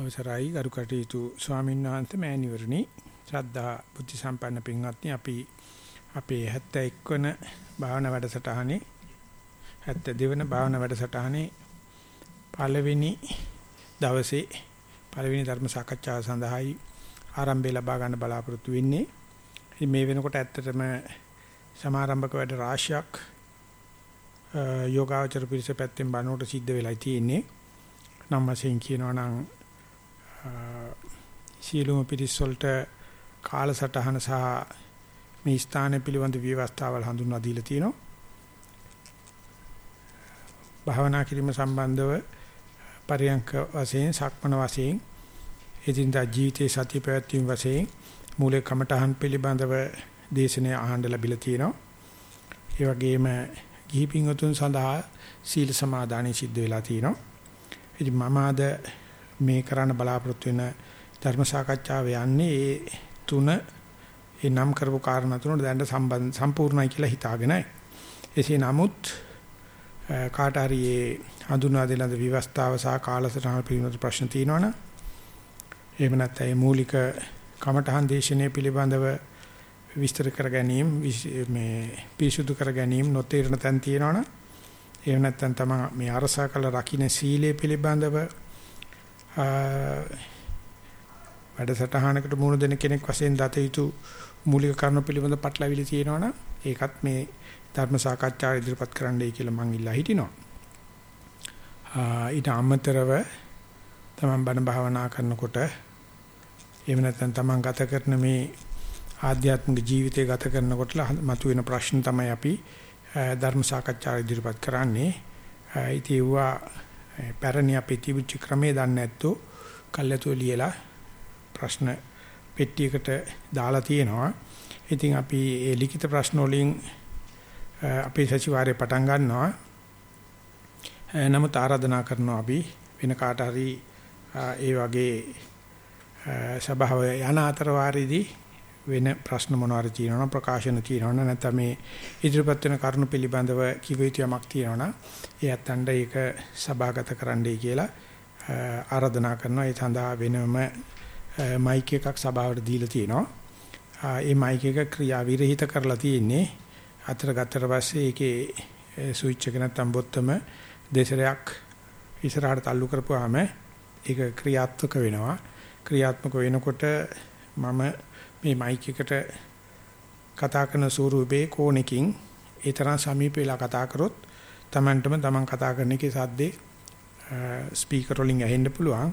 අවසරයි ගරු කටයුතු ස්වාමීන් වහන්සේ මෑණිවරණි ශ්‍රද්ධා බුද්ධ සම්පන්න පින්වත්නි අපි අපේ 71 වන භාවනා වැඩසටහනේ 72 වන භාවනා වැඩසටහනේ පළවෙනි දවසේ පළවෙනි ධර්ම සාකච්ඡාව සඳහායි ආරම්භය ලබා ගන්න බලාපොරොත්තු වෙන්නේ. මේ වෙනකොට ඇත්තටම සමාරම්භක වැඩ රාශියක් යෝගාචර පිරිස පැත්තෙන් බණුවට සිද්ධ වෙලා තියෙන්නේ. නම් වශයෙන් කියනවා නම් සීලුම පිරිස් වලට කාලසටහන සහ මේ ස්ථාන පිළිබඳ විවස්ථාවල් හඳුන්වා දීලා තියෙනවා. භාවනා කිරීම සම්බන්ධව පරියංක වශයෙන් සක්මන වශයෙන් එදිනදා ජීවිතයේ සතිය පැවැත්වීම වශයෙන් මූලික කමඨහන් පිළිබඳව දේශනාව අහන්න ලැබිලා තියෙනවා. ඒ වගේම ගිහි පින්වතුන් සඳහා සීල සමාදානෙ සිද්ධ වෙලා තියෙනවා. ඉතින් මම අද මේ කරන්න බලාපොරොත්තු වෙන ධර්ම සාකච්ඡාව යන්නේ ඒ තුන ඒ නම් කරපු කාරණා තුනට දැන් සම්බන්ධ සම්පූර්ණයි කියලා හිතාගෙනයි. එසේ නමුත් කාට හරි ඒ හඳුනා දෙන විවස්ථාව සහ කාලසටහන පිළිබඳ ප්‍රශ්න තියෙනවනම් එහෙම නැත්නම් ඒ මූලික කමඨහන් දේශනාව පිළිබඳව විස්තර කර ගැනීම මේ පිරිසුදු කර ගැනීම නොතේරෙන තැන් තියෙනවනම් එහෙම නැත්නම් තමයි මේ අරසා කළ රකින්න සීලය පිළිබඳව වැඩසටහනකට මුහුණ දෙන කෙනෙක් වශයෙන් දත යුතු මූලික කරුණු පිළිබඳ පටලවිලි තියෙනවනම් ඒකත් මේ ධර්ම සාකච්ඡාව ඉදිරිපත් කරන්නයි කියලා මම ඉල්ලා හිටිනවා. ඊට අමතරව තමන් බණ භාවනා කරනකොට එහෙම නැත්නම් තමන් ගත කරන මේ ආධ්‍යාත්මික ජීවිතය ගත කරනකොට මතුවෙන ප්‍රශ්න තමයි අපි ධර්ම සාකච්ඡාව ඉදිරිපත් කරන්නේ. ඉතින් ඒවා පැරණි අපේ තිබුච්ච ක්‍රමේ දන්නේ නැත්තෝ කල්යතෝ ලියලා ප්‍රශ්න පෙට්ටියකට දාලා තියෙනවා. ඉතින් අපි ඒ ලිඛිත ප්‍රශ්න වලින් අපේ සතිವಾರේ පටන් ගන්නවා. නමුත් ආරාධනා කරනවා අපි වෙන කාට හරි ඒ වගේ සභාව යන අතර වාරයේදී වෙන ප්‍රශ්න මොනවාරි තියෙනවා ප්‍රකාශන තියෙනවා නැත්නම් මේ ඉදිරිපත් වෙන කරුණු පිළිබඳව කිව යුතු යමක් තියෙනවා ඒ අතණ්ඩ ඒක සභාගත කරන්නයි කියලා ආරාධනා කරනවා. ඒ සඳහා වෙනම මයික් එකක් සභාවට දීලා තියෙනවා. ඒ මයික් එක ක්‍රියා විරහිත කරලා තියෙන්නේ අතර ගත්තට පස්සේ ඒකේ ස්විච් එක නැත්නම් බොත්තම දෙසරයක් ඉස්සරහට තල්ලු කරපුවාම ඒක ක්‍රියාත්මක වෙනවා. ක්‍රියාත්මක වෙනකොට මම මේ මයික් එකට කතා කරන ස්වරූපේ කෝණකින් ඒ තරම් සමීප වෙලා කතා කරොත් Tamanටම Taman කතා කරන එකේ සද්දේ ස්පීකර් වලින් ඇහෙන්න පුළුවන්.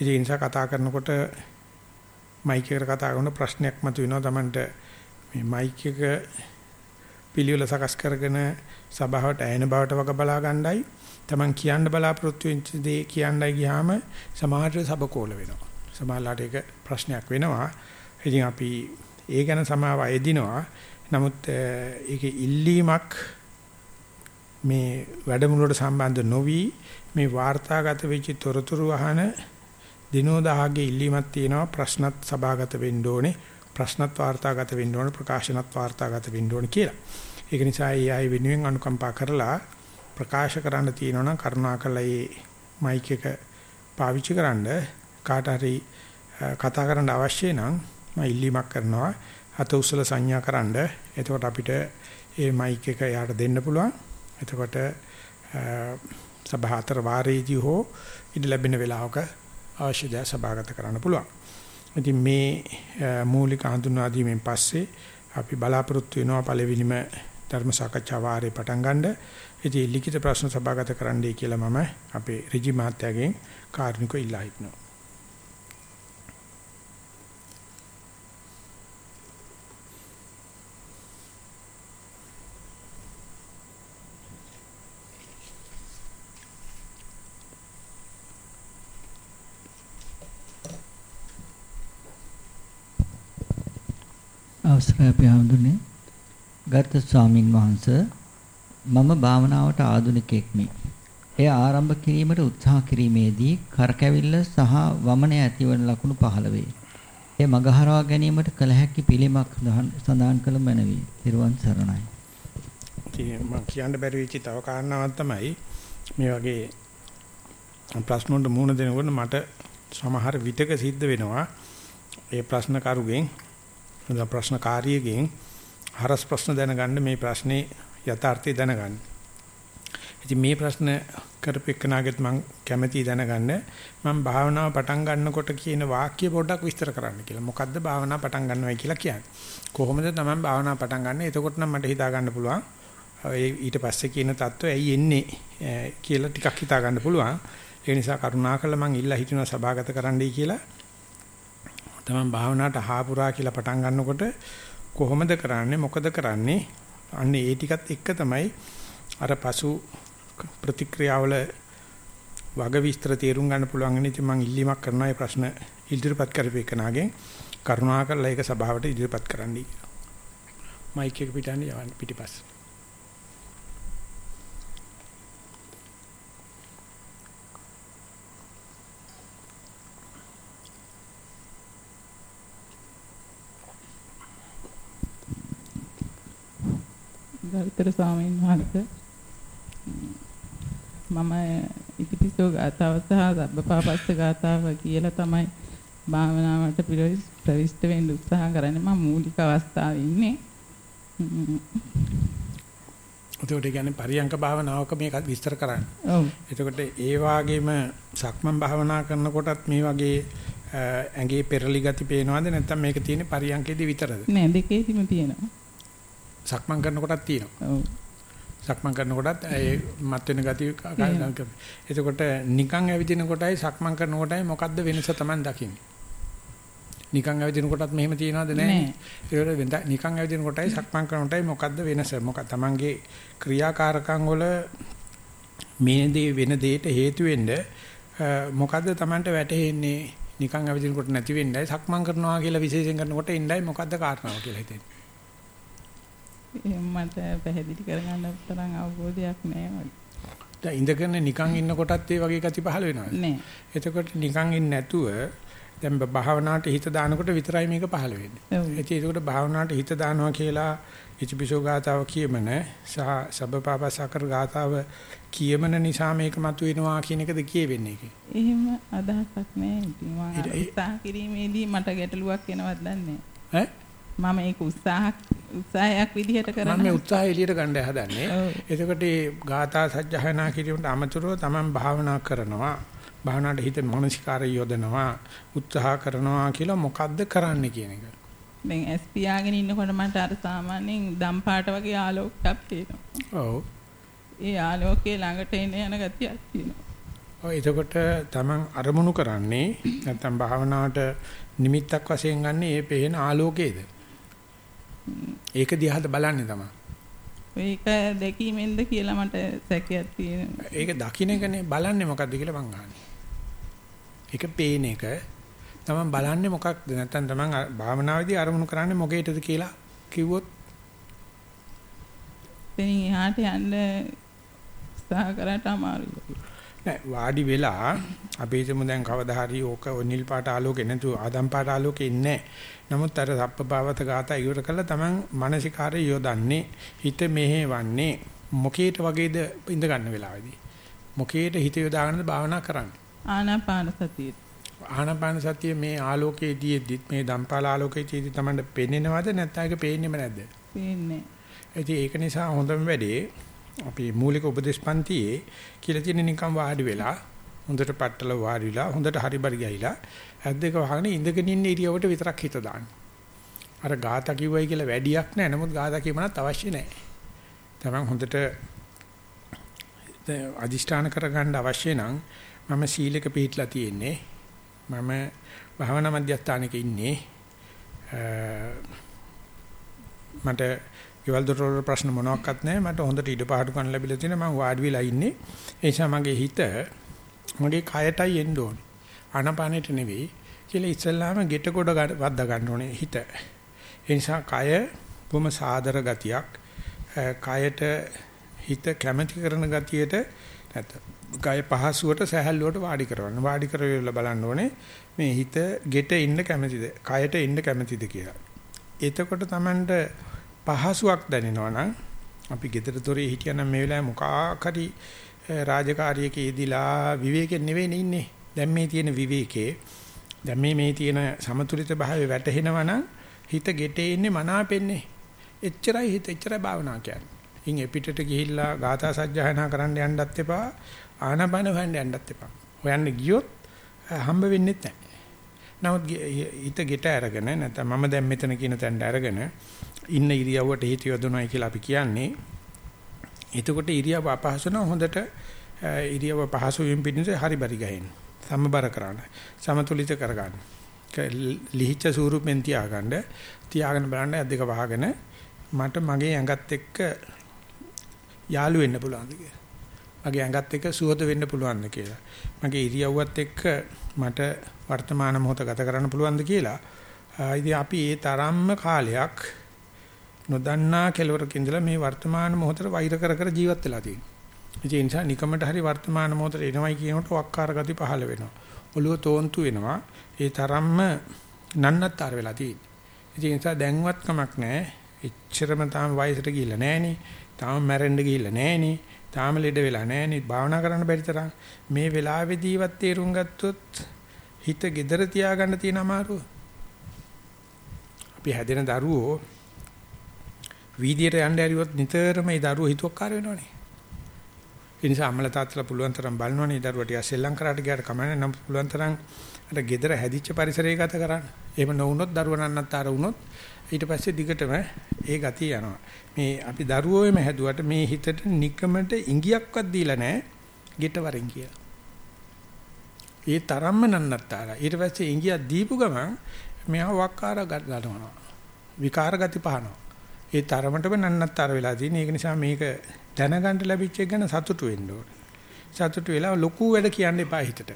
ඒ නිසා කතා කරනකොට මයික් එකට කතා කරන ප්‍රශ්නයක් මතුවෙනවා Tamanට මේ මයික් එක පිළිවෙල සකස් කරගෙන සභාවට ඇහෙන බවට වග බලා ගන්නයි Taman කියන්න බලාපොරොත්තු වෙච්ච දේ කියන්නයි ගියාම සමහරට සබකෝල වෙනවා. සමහරලාට ඒක ප්‍රශ්නයක් වෙනවා. ඉතින් අපි ඒ ගැන සමාව අයදිනවා. නමුත් ඒකේ ඉල්ලීමක් මේ වැඩමුළුවට සම්බන්ධ නොවි මේ වාර්තාගත වෙච්ච තොරතුරු අහන දිනෝදාගේ ඉල්ලීමක් තියෙනවා ප්‍රශ්නත් සභාගත වෙන්න ඕනේ ප්‍රශ්නත් වාර්තාගත වෙන්න ඕනේ ප්‍රකාශනත් වාර්තාගත වෙන්න ඕනේ කියලා. ඒක නිසා ඒ අය වෙනුවෙන් අනුකම්පා කරලා ප්‍රකාශ කරන්න තියෙනවා නම් කරුණාකරලා මේ මයික් එක පාවිච්චි කරන්න කාට හරි කතා කරන්න අවශ්‍ය නම් මම ඉල්ලීමක් කරනවා අත උසල සංඥා කරන්න. එතකොට අපිට මේ මයික් එක යාට දෙන්න පුළුවන්. එතකොට සභා අතර වාරයේදී හෝ ඉඳ ලැබෙන වෙලාවක අවශ්‍ය දේ සභාගත කරන්න පුළුවන්. ඉතින් මේ මූලික හඳුන්වා දීමෙන් පස්සේ අපි බලාපොරොත්තු වෙනවා පළවෙනිම ධර්ම සාකච්ඡා වාරේ පටන් ගන්න. ඉතින් ලිඛිත ප්‍රශ්න සභාගත කරන්නයි කියලා මම අපේ ඍජු මහත්තයාගෙන් කාර්නිකව ඉල්ලා හිටනවා. අවසරයි අපි හඳුනේ ගත ස්වාමින් වහන්සේ මම භාවනාවට ආධුනිකෙක්මි. එය ආරම්භ කිරීමට උත්සාහ කිරීමේදී කරකැවිල්ල සහ වමන ඇතිවන ලකුණු පහළ වේ. එය මගහරවා ගැනීමට කල හැකි පිළිමක් සඳහන් කළ මැනවි. ත්‍රිවන් සරණයි. මම කියන්න බැරි වෙච්ච තව කාරණාවක් තමයි මේ වගේ ප්‍රශ්න වලට මුහුණ දෙනකොට මට සමහර විටක සිද්ධ වෙනවා ඒ ප්‍රශ්න කරුගෙන් නැත්නම් ප්‍රශ්න කාර්යයෙන් හරස් ප්‍රශ්න දැනගන්න මේ ප්‍රශ්නේ යථාර්ථය දැනගන්න. ඉතින් මේ ප්‍රශ්න කරපෙන්නාගෙත් මම කැමැති දැනගන්න මම භාවනාව පටන් ගන්නකොට කියන වාක්‍ය පොඩ්ඩක් විස්තර කරන්න කියලා. මොකද්ද භාවනාව පටන් ගන්නවයි කියලා කියන්නේ? කොහොමද තමයි භාවනාව පටන් ගන්න? එතකොට නම් මට හිතා ගන්න පුළුවන්. ඊට පස්සේ කියන தত্ত্বය ඇයි එන්නේ කියලා ටිකක් හිතා ගන්න පුළුවන්. ඒ නිසා කරුණාකරලා මම ඉල්ලා හිටිනවා සභාගත කරන්නයි කියලා. තමන් භාවනාවට හාපුරා කියලා පටන් ගන්නකොට කොහොමද කරන්නේ මොකද කරන්නේ? අන්න ඒ ටිකත් එක්ක තමයි අර පසු ප්‍රතික්‍රියාවල වග විස්තර තේරුම් ගන්න පුළුවන් වෙන ඉතින් මම ඉල්ලීමක් කරනවා මේ ප්‍රශ්න ඉදිරිපත් කරපේකනාගෙන් කරුණාකරලා ඒක සභාවට ඉදිරිපත් කරන්නයි මයික් එක පිටන්නේ යවන්න පිටිපස්ස. ගරුතර ස්වාමීන් වහන්සේ මම ඉතිපිසෝ ගාතාව සහ සබ්බපාපස්ස ගාතාව කියලා තමයි භාවනාවට ප්‍රවිෂ්ඨ වෙන්න උත්සාහ කරන්නේ මම මූලික අවස්ථාවේ ඉන්නේ. එතකොට කියන්නේ පරියංක භාවනාවක මේක විස්තර කරන්න. ඔව්. එතකොට ඒ වාගේම සක්මන් භාවනා කරනකොටත් මේ වගේ ඇඟේ පෙරලි ගති පේනවද නැත්නම් මේක තියෙන්නේ පරියංකේදී විතරද? නෑ දෙකේදීම තියෙනවා. සක්මන් කරනකොටත් තියෙනවා. ඔව්. සක්මන් කරනකොටත් ඒ මත් වෙන ගතිය එතකොට නිකන් ඇවිදින කොටයි සක්මන් කරන කොටයි මොකද්ද වෙනස Taman දකින්නේ? නිකන් ඇවිදින කොටත් මෙහෙම තියනවද නැහැ? ඒකට නිකන් ඇවිදින කොටයි සක්මන් කරන කොටයි මොකද්ද වෙනස? මොකක් Tamanගේ ක්‍රියාකාරකම් වල මේ දේ වෙන දෙයට හේතු වෙන්න මොකද්ද Tamanට වැටහෙන්නේ? නිකන් ඇවිදින කොට නැති වෙන්නයි සක්මන් කරනවා කියලා විශේෂයෙන් කරනකොට ඉන්නයි මොකද්ද කාරණාව කියලා හිතෙන්නේ. මට පැහැදිලි කරගන්න තරම් අවබෝධයක් නැහැ. දැන් ඉඳගෙන නිකන් ඉන්න කොටත් ඒ වගේ ගති පහළ වෙනවා. නෑ. එතකොට නිකන් ඉන්නේ නැතුව දැන් භාවනාවට හිත දානකොට විතරයි මේක පහළ වෙන්නේ. ඔව්. ඒකකොට භාවනාවට හිත දානවා කියලා ඉතිපිසෝ ගාතාව කියමන සහ සබ්බපාපසකර ගාතාව කියමන නිසා මේක මතුවෙනවා කියන එකද කියවෙන්නේ ඒකේ. එහෙම අදහසක් නැහැ. ඉතින් මම උත්සාහ කිරීමේදී මට ගැටලුවක් එනවත් දන්නේ ඈ මම ඒක උත්සාහ උත්සාහයක් විදිහට කරනවා. මම මේ උත්සාහය එළියට ගන්න හදන්නේ. එතකොට මේ ගාථා සජ්ජහායනා කිරීමට අමතරව තමන් භාවනා කරනවා. භාවනාවට හිත මානසිකාරය යොදනවා. උත්සාහ කරනවා කියලා මොකද්ද කරන්නේ කියන එක. දැන් ඇස් පියාගෙන ඉන්නකොට මට අර සාමාන්‍යයෙන් දම් පාට වගේ ආලෝකයක් පේනවා. ඔව්. ඒ ආලෝකයේ ළඟට එන යන ගතියක් තියෙනවා. ඔය එතකොට තමන් අරමුණු කරන්නේ නැත්නම් භාවනාවට නිමිත්තක් වශයෙන් ගන්න මේ පේන ආලෝකයේද? ඒක දිහාට බලන්නේ තමයි. ඒක දැකීමෙන්ද කියලා මට සැකයක් තියෙනවා. ඒක දකින්න එකනේ බලන්නේ මොකද්ද කියලා මං අහන්නේ. ඒක පේන එක තමන් බලන්නේ මොකක්ද නැත්නම් තමන් භාවනාවේදී අරමුණු කරන්නේ මොකේටද කියලා කිව්වොත් එතනින් එහාට යන්න උත්සාහ කරාට අමාරුයි. නෑ වාඩි වෙලා අපි හිතමු දැන් කවදා හරි ඕක නිල් පාට ආලෝකේ නැතු ආදම් පාට ආලෝකේ ඉන්නේ නමුත් අර සප්පපාවත ගාත ඉවර කළා තමන් මානසිකාරය යොදන්නේ හිත මෙහෙවන්නේ මොකේට වගේද ඉඳ ගන්න වෙලාවේදී? මොකේට හිත යොදාගෙනද භාවනා කරන්නේ? ආනාපාන සතිය. ආනාපාන සතිය මේ ආලෝකයේදී මේ දම්පාල ආලෝකයේදී තමන්ට පෙනෙනවද නැත්නම් ඒක පේන්නේම නැද්ද? පේන්නේ. ඒක නිසා හොඳම වැඩේ අපේ මූලික උපදේශ පන්තියේ කියලා තියෙන නිකන් වාඩි වෙලා හොඳට පట్టල වාඩිලා හොඳට හරිබරි ගිහිලා ඇස් දෙක වහගෙන ඉඳගෙන ඉන්න ඉරියවට විතරක් හිත දාන්න. අර ગાතා කිව්වයි කියලා වැඩියක් නැහැ. නමුත් ગાතා කියමනත් අවශ්‍ය නැහැ. තමන් හොඳට අදිෂ්ඨාන කරගන්න අවශ්‍ය නම් මම සීලක පිළිట్లా තියෙන්නේ. මම භාවනා මධ්‍යස්ථානක ඉන්නේ. මට ගෙවල් දොරවල් ප්‍රශ්න මොනවත් නැහැ. මට හොඳට ඉඩ පාඩු ගන්න ලැබිලා තියෙනවා. මම වාඩි වෙලා ඉන්නේ. ඒ නිසා මගේ හිත මගේ කයටයි එන්න ඕනේ. ආනපානෙට නෙවෙයි. කියලා ඉස්සල්ලාම ගෙට කොට වද්දා ගන්න ඕනේ හිත. ඒ නිසා කය බොම සාදර ගතියක්. කයට හිත කැමැති කරන ගතියට නැත්නම් කය පහසුවට සැහැල්ලුවට වාඩි කරවන්න. වාඩි කරවෙලා බලන්න ඕනේ මේ හිත ගෙට ඉන්න කැමැතිද? කයට ඉන්න කැමැතිද කියලා. එතකොට Tamanට පහසුවක් දැනෙනවා නම් අපි gedara dore හිටියනම් මේ වෙලාවේ මොකක් හරි රාජකාරියක යෙදිලා විවේකයෙන් නෙවෙයි ඉන්නේ. දැන් මේ තියෙන විවේකේ දැන් මේ මේ තියෙන සමතුලිත භාවය වැටහෙනවා නම් හිත ගෙටේ ඉන්නේ මනාපෙන්නේ. එච්චරයි හිත එච්චරයි භාවනා කියන්නේ. ඉන් එපිටට ගිහිල්ලා ගාථා සජ්ජායනා කරන්න යන්නත් එපා ආනපන හොයන්න යන්නත් එපා. හොයන්න ගියොත් හම්බ වෙන්නේ නැහැ. නමුත් හිත ගෙට අරගෙන නැත්නම් මම දැන් මෙතන කියන තැනට අරගෙන ඉන්න ඉරියව්වට හිත යොදනවායි කියලා අපි කියන්නේ. එතකොට ඉරියව්ව අපහසු නම් හොඳට ඉරියව්ව පහසු වීම පිණිස හරි බරි ගහින්න. සමබර කරන්න. සමතුලිත කරගන්න. ලිහිච්ඡ ස්වරූපෙන් තියාගන්න. තියාගෙන බලන්න අද්දක වහගෙන මට මගේ ඇඟත් එක්ක යාළු වෙන්න පුළුවන්ද කියලා. මගේ ඇඟත් එක්ක සුවද වෙන්න පුළුවන්ද කියලා. මගේ ඉරියව්වත් එක්ක මට වර්තමාන මොහොත ගත කරන්න පුළුවන්ද කියලා. ඉතින් අපි ඒ තරම්ම කාලයක් නොදන්නා කෙලවරක ඉඳලා මේ වර්තමාන මොහොතට වෛර කර කර ජීවත් වෙලා තියෙනවා. ඒ නිසා නිකමට හරි වර්තමාන මොහොතට එනවයි කියනකොට වක්කාර ගති පහළ වෙනවා. ඔළුව තෝන්තු වෙනවා. ඒ තරම්ම නන්නත්තර වෙලා තියෙන්නේ. ඒ නිසා දැන්වත් කමක් නැහැ. එච්චරම තාම වයසට ගිහිල්ලා නැහනේ. තාම මැරෙන්න ගිහිල්ලා නැහනේ. තාම ලෙඩ වෙලා නැහනේ. භාවනා කරන්න බැරි තරම් මේ වෙලාවේදීවත් තේරුම් ගත්තොත් හිත gedara තියාගන්න තියෙන අමාරුව. අපි හැදෙන දරුවෝ වීදියට යන්න ඇරියොත් නිතරම ඒ දරුවෝ හිතුවක්කාර වෙනවනේ. ඒ නිසා අම්මලා තාත්තලා පුළුවන් තරම් බලනවනේ දරුවා ටික සෙල්ලම් කරාට ගියාට කමන්නේ නම් පුළුවන් තරම් අර gedara හැදිච්ච පරිසරය ගත කරන්න. එහෙම නොවුනොත් දරුවා නන්නත්තර වුනොත් ඊට පස්සේ දිගටම ඒ ගතිය යනවා. මේ අපි දරුවෝෙම හැදුවට මේ හිතට නිකමට ඉඟියක්වත් දීලා නැහැ. ගෙට වරෙන් කියලා. ඒ තරම්ම නන්නත්තර. ඊට පස්සේ ඉඟියක් දීපු ගමන් මෙයා වක්කාර ගන්නවා. විකාර ගති පහනවා. ඒ තරමටම නන්නත්තර වෙලා තියෙන. ඒක නිසා මේක දැනගන්න ලැබිච්ච එක ගැන සතුටු වෙන්න ඕනේ. සතුටු වෙලා ලොකු වැඩ කියන්න එපා හිතට.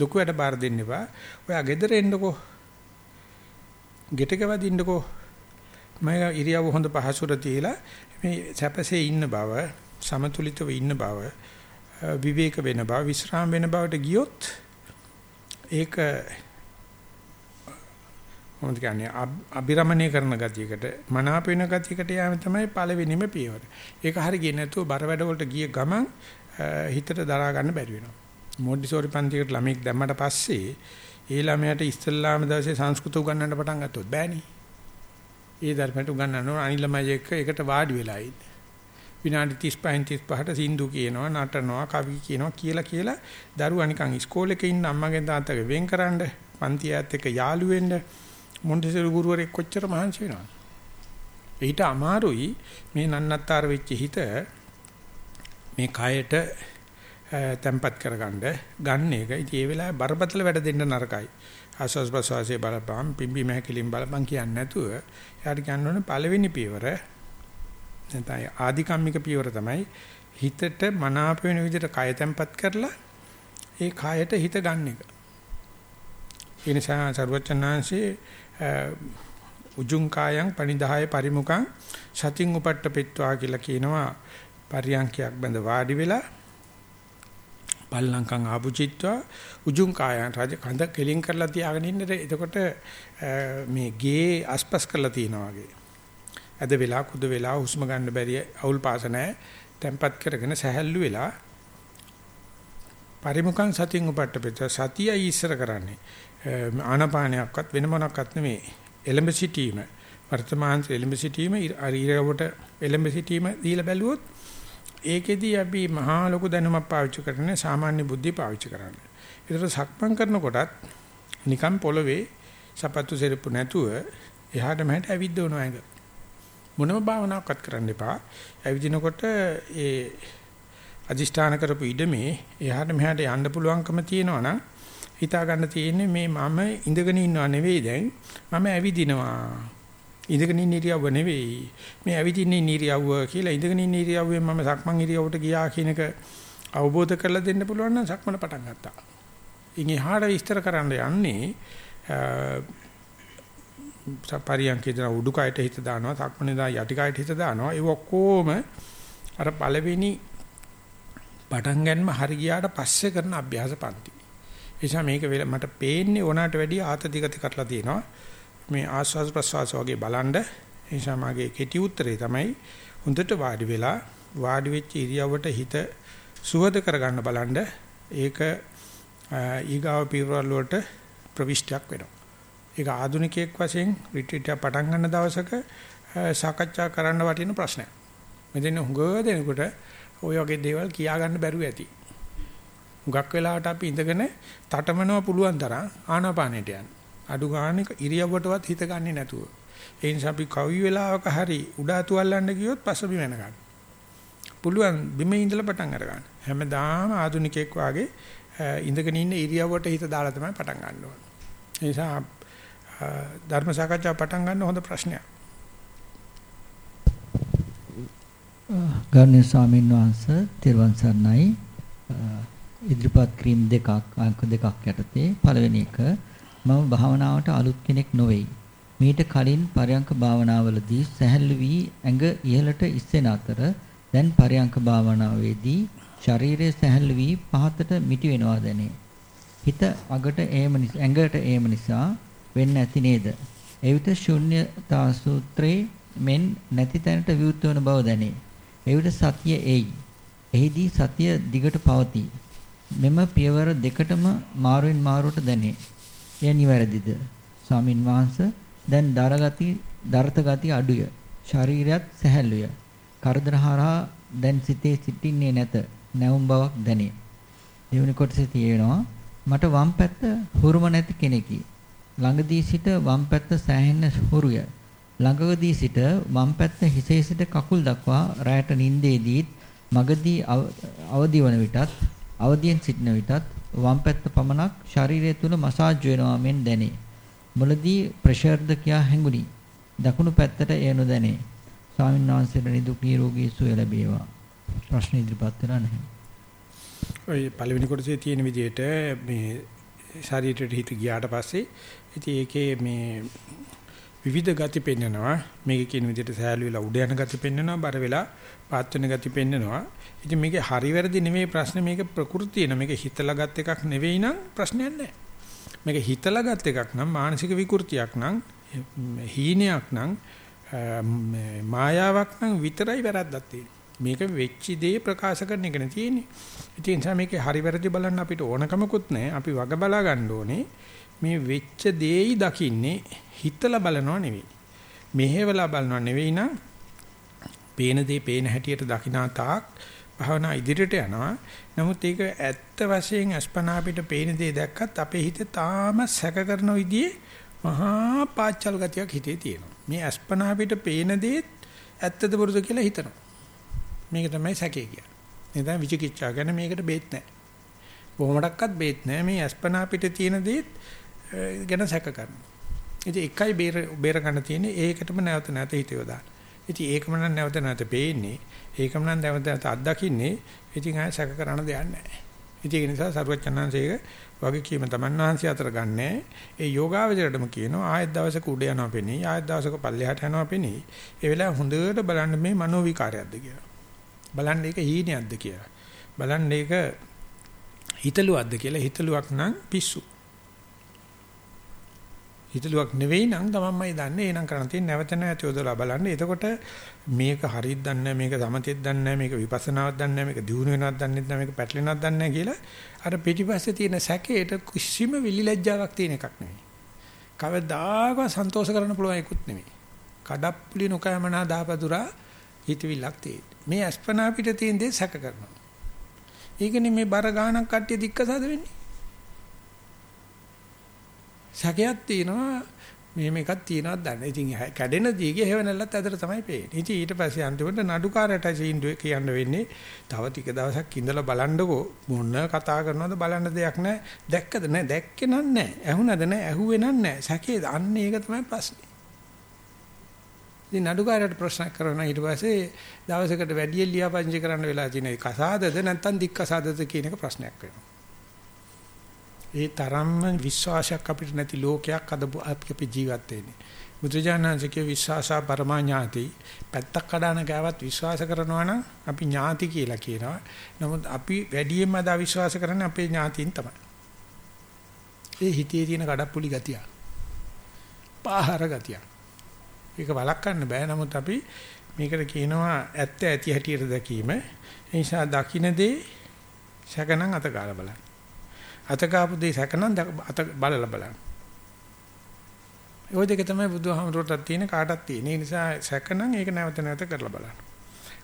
ලොකු වැඩ බාර දෙන්න එපා. ඔයා ගෙදර එන්නකෝ. ගෙටක වදින්නකෝ. මම ඉරියව්ව හොඳ පහසුර තියලා මේ සැපසේ ඉන්න බව, සමතුලිතව ඉන්න බව, විවේක වෙන බව, විශ්‍රාම වෙන බවට ගියොත් ඒක මොකද කියන්නේ අබිරමණය කරන ගතියකට මනාප වෙන ගතියකට යෑම තමයි පළවෙනිම පියවර. ඒක හරිය ගියේ නැතුව බර වැඩ වලට ගිය ගමන් හිතට දරා ගන්න බැරි වෙනවා. මොඩිසෝරි පන්තියකට ළමෙක් දැම්මට පස්සේ ඒ ළමයාට ඉස්ලාම දවසේ සංස්කෘත උගන්වන්න පටන් ගත්තොත් බෑනේ. ඒ ධර්මයට උගන්වනවා අනිත් ළමයි එක්ක එකට වාඩි වෙලා ඉන්න. විනාඩි 35 35ට සින්දු කියනවා නටනවා කවි කියනවා කියලා කියලා දරුවා නිකන් ඉස්කෝලේ ඉන්න අම්මගෙන් තාත්තගෙන් වෙන්කරනද පන්තියත් එක්ක යාළු වෙන්න මොන්ටිසෝරි ගුරුවරයෙක් කොච්චර මහන්සි වෙනවද? ඊට අමාරුයි මේ නන්නත්තර වෙච්ච හිත මේ කයට තැම්පත් කරගන්න ගන්න එක. ඉතින් ඒ වෙලාවේ බරපතල වැඩ දෙන්න නරකයි. ආස්වාස් ප්‍රසවාසයේ බලපං පිම්බි මහකලින් බලපං කියන්නේ නැතුව යාට කියන්න ඕනේ පළවෙනි පියවර නැත්නම් ආධිකම්මික පියවර තමයි හිතට මනාප වෙන විදිහට කය තැම්පත් කරලා ඒ කයට හිත ගන්න එක. ඒ නිසා සර්වචනාංශේ උජුං කායං පනිදාය පරිමුඛං සතින් උපට්ඨපෙත්වා කියලා කියනවා. පරියන්කයක් බඳ වාඩි වෙලා පල්ලංකං ආපුචිත්වා උජුං කායං රජ කඳ කෙලින් කරලා තියාගෙන ඉන්නද එතකොට මේ ගේ අස්පස් කරලා තියනවා වගේ. අද වෙලා කුද වෙලා හුස්ම ගන්න බැරි අවුල් පාස නැහැ. tempat කරගෙන සැහැල්ලු වෙලා පරිමුඛං සතින් උපට්ඨපෙත්වා. සතියයි ඉස්සර කරන්නේ. ආනපානයක්වත් වෙන මොනක්වත් නෙමෙයි එලඹ සිටීම වර්තමාන එලඹ සිටීම ඊරවට එලඹ සිටීම දීලා බැලුවොත් ඒකෙදී අපි මහා ලොකු දැනුමක් පාවිච්චි කරන්නේ සාමාන්‍ය බුද්ධිය පාවිච්චි කරන්නේ. ඒතර සක්මන් කරනකොටත් නිකන් පොළවේ සපත්තු සෙරප්පු නැතුව එහාට මෙහාට ඇවිද්දවනවා ඇඟ. මොනම භාවනාවක්වත් කරන්න එපා. ඇවිදිනකොට ඒ අදිෂ්ඨාන කරපු ඉඩමේ එහාට මෙහාට යන්න පුළුවන්කම තියෙනවා නම් හිතා ගන්න තියෙන්නේ මේ මම ඉඳගෙන ඉන්නව නෙවෙයි දැන් මම ඇවිදිනවා. ඉඳගෙන ඉන්න ඉරියව්ව නෙවෙයි. මේ ඇවිදින්න ඉන්න ඉරියව්ව කියලා ඉඳගෙන ඉන්න ඉරියව්වෙන් මම සක්මන් ඉරියව්වට ගියා කියන එක අවබෝධ කරලා දෙන්න පුළුවන් නම් සක්මන පටන් ගත්තා. ඉන් එහාට විස්තර කරන්න යන්නේ සපරියන්කේදා උඩුකයට හිත දානවා සක්මනේදා යටිකයට හිත දානවා ඒ ඔක්කොම අර පළවෙනි පටන් ගන්නම හරි ගියාට පස්සේ කරන අභ්‍යාස පන්ති. නිසා මේක මට පේන්නේ ඕනකට වැඩිය ආතතිගත කරලා තියෙනවා. මේ ආස්වාද ප්‍රසවාස වගේ බලන්න. නිසා මගේ කෙටි උත්තරේ තමයි හොඳට වාඩි වෙලා වාඩි වෙච්ච ඉරියව්වට හිත සුවද කරගන්න බලන්න. ඒක ඊගාව පිරවල් වලට ප්‍රවිෂ්ටයක් වෙනවා. ඒක ආධුනිකයෙක් වශයෙන් රිට්‍රීට් එක පටන් ගන්න දවසක සාකච්ඡා කරන්න වටින ප්‍රශ්නයක්. මෙතන හුඟ දෙනකොට ওই වගේ දේවල් කියා ගන්න බැරුව ඇති. හුඟක් වෙලාවට අපි ඉඳගෙන තටමනවා පුළුවන් තරම් ආනාපානෙට යන්න. අඩු ගානක ඉරියව්වටවත් හිත ගන්නේ නැතුව. ඒ නිසා අපි කවි වෙලාවක හරි උඩ අතුල්ලන්න ගියොත් පස්සබිම වෙන ගන්න. පුළුවන් බිම ඉඳලා පටන් අර ගන්න. හැමදාම ආදුනිකෙක් වාගේ ඉඳගෙන ඉන්න ඉරියව්වට හිත දාලා තමයි පටන් ගන්න ඕන. ඒ නිසා ධර්ම සාකච්ඡාව පටන් ගන්න හොඳ ප්‍රශ්නයක්. ගෞරවනීය ස්වාමීන් වහන්සේ තිරුවන් සරණයි ඉදිරිපත් ක්‍රීම් දෙකක් අංක දෙකක් යටතේ පළවෙනි එක මම භාවනාවට අලුත් කෙනෙක් නොවේයි. මීට කලින් පරයන්ක භාවනාවලදී සැහැල්ලු වී ඇඟ ඉහළට ඉස්සෙන අතර දැන් පරයන්ක භාවනාවේදී ශරීරය සැහැල්ලු වී පහතට මිටි වෙනවා දැනේ. හිත අගට ඒම නිසා ඇඟට ඒම නිසා වෙන්න ඇති නේද? එවිට ශුන්‍යතා සූත්‍රයේ මෙන් නැති තැනට විවුර්ත වන බව දැනේ. එවිට සතිය එයි. එහිදී සතිය දිගට පවතී. මෙම පියවර දෙකටම මාරුවෙන් මාරුවට දැනේ. එය නිවැරදිද? ස්වාමින් වහන්සේ දැන් දරගති දරත ගති අඩුය. ශරීරයත් සැහැල්ලුය. කරදර හරහා දැන් සිතේ සිටින්නේ නැත. නැවුම් බවක් දැනේ. දෙවෙනි කොටසේ තියෙනවා මට වම් පැත්ත හුරුම නැති කෙනෙකි. ළඟදී සිට වම් පැත්ත සෑහෙන්න හුරුය. ළඟදී සිට වම් පැත්ත හිසේ සිට කකුල් දක්වා රැයට නිින්දේදීත් මගදී අවදි වන විටත් අවදියෙන් සිටින විටත් වම් පැත්ත පමණක් ශරීරය තුල මසාජ් වෙනවා මෙන් දැනේ. මුලදී ප්‍රෙෂර්ද කියා හැඟුණි. දකුණු පැත්තට එය නොදැනේ. ස්වාමීන් වහන්සේට නිදුක් නිරෝගී සුවය ලැබේවා. ප්‍රශ්න ඉදිරිපත් වෙලා නැහැ. ඔය පළවෙනි කොටසේ තියෙන විදිහට මේ ශරීරයට හිත ගියාට පස්සේ ඉතින් ඒකේ මේ විවිධ ගති පෙන්නනවා මේක කියන විදිහට සෑහළු වෙලා උඩ යන ගති පෙන්නනවා බර වෙලා පාත් වෙන ගති පෙන්නනවා ඉතින් මේකේ හරි වැරදි නෙමෙයි ප්‍රශ්නේ මේක ප්‍රകൃතිය නේ මේක හිතලා ගත් එකක් නෙවෙයි නම් ප්‍රශ්නයක් නැහැ මේක හිතලා ගත් එකක් නම් මානසික විකෘතියක් නම් හීනයක් නම් මායාවක් නම් විතරයි වැරද්දක් තියෙන්නේ මේක වෙච්ච දේ ප්‍රකාශ කරන එක නේ තියෙන්නේ. ඒ නිසා මේකේ හරි වැරදි බලන්න අපිට ඕනකමකුත් නැහැ. අපි වග බලා ගන්න ඕනේ. මේ වෙච්ච දේයි දකින්නේ හිතලා බලනවා නෙවෙයි. මෙහෙवला බලනවා නෙවෙයි නම් පේන දේ පේන හැටියට දකිනා තාක් භවනා ඉදිරියට යනවා. නමුත් ඒක ඇත්ත වශයෙන් අස්පනා අපිට පේන දේ දැක්කත් අපේ හිතේ තාම සැක කරන විදිහේ මහා පාචල් ගතියක් හිතේ තියෙනවා. මේ අස්පනා අපිට පේන දේත් ඇත්තද බොරුද කියලා හිතනවා. මේක තමයි සැකේ කියන්නේ. මේ තමයි විචිකිච්ඡා කියන්නේ මේකට බේත් නැහැ. කොහොමඩක්වත් බේත් නැහැ. මේ අස්පනා පිට තියෙන දේත් ගැන සැක කරනවා. ඉතින් එකයි බේර බේර ගන්න තියෙන්නේ ඒකටම නැවත නැවත හිතේ දාන්න. ඉතින් ඒකම නම් නැවත නැවත පේන්නේ. ඒකම නම් නැවත නැවත අත්දකින්නේ. ඉතින් ආය සැක කරන්න දෙයක් නැහැ. ඉතින් ඒ නිසා සරුවචනංශයක වගේ කීම තමන් වහන්සේ අතර ගන්නෑ. ඒ යෝගාවචරයටම කියනවා ආයෙත් දවසක උඩ යනවා පෙනී. ආයෙත් දවසක පල්ලෙහාට යනවා පෙනී. ඒ වෙලාව හොඳට බලන්න මේ මනෝ විකාරයක්ද කියලා. බලන්න ඒක හීනයක්ද කියලා. බලන්න ඒක හිතලුවක්ද කියලා හිතලුවක් නම් පිස්සු. හිතලුවක් නෙවෙයි නම් තමන්මයි දන්නේ. එහෙනම් කරන්න තියෙන නැවත නැවත යොදලා බලන්න. එතකොට මේක හරියද දන්නේ මේක සමතෙත් දන්නේ මේක විපස්සනාවක් දන්නේ මේක දියුණු වෙනවක් දන්නේ නැහැ මේක පැටලෙනවක් දන්නේ කියලා අර පිටිපස්සේ තියෙන සැකේට කිසිම විලිලැජ්ජාවක් තියෙන එකක් නෙවෙයි. කවදාකවත් සන්තෝෂ කරන්න පුළුවන් එකකුත් නෙවෙයි. කඩප්පුලි නොකෑමනා දාපදුරා හිතවිල්ලක් තියෙන්නේ. මේ අස්පනා පිට තියෙන දේ සැක කරනවා. ඒකනේ මේ බර ගානක් කට්ටිය දික්කසද වෙන්නේ. සැකයක් තියෙනවා මෙහෙම එකක් තියෙනවද දන්නේ. ඉතින් කැඩෙන දීගේ හේවණල්ලත් ඇතර තමයි පේන්නේ. ඉතින් ඊට පස්සේ අන්තිමට නඩුකාරයට සීන්දුවේ කියන්න වෙන්නේ තව ටික දවසක් ඉඳලා බලන්නකෝ මොන කතා කරනවද බලන්න දෙයක් නැහැ. දැක්කද නැහැ දැක්කේ නෑ. ඇහුණද නැහැ ඇහුවේ නෑ. සැකේ අන්න ඒක තමයි ප්‍රශ්නේ. ඉතින් නඩුකාරයට ප්‍රශ්න කරනවා ඊට පස්සේ දවසකට වැඩි ලියාපදිංචි කරන්න වෙලා තියෙන ඒ කසාදද නැත්නම් දික් කසාදද කියන එක ප්‍රශ්නයක් වෙනවා. ඒ තරම්ම විශ්වාසයක් අපිට නැති ලෝකයක් අද අපි ජීවත් වෙන්නේ. බුදුජානනාංශකේ විශ්වාසා පරමාඥාති පැත්තක් කඩන ගාවත් විශ්වාස කරනවා නම් අපි ඥාති කියලා කියනවා. නමුත් අපි වැඩියෙන්ම අද විශ්වාස කරන්නේ අපේ ඥාතීන් තමයි. ඒ හිතේ තියෙන කඩප්පුලි ගතිය. පාහර ගතිය. ඒක වළක්වන්න බෑ. නමුත් අපි මේකට කියනවා ඇත්ත ඇති හැටියට දැකීම. ඒ නිසා දකින්නේ සැකනම් අත ගාලා බලන්න. අතකාපු දේ සැකනම් අත බලලා බලන්න. ওই දෙක තමයි බුදුහාමුදුරටත් තියෙන කාටත් තියෙන. ඒ නිසා සැකනම් ඒක නැවත නැවත කරලා බලන්න.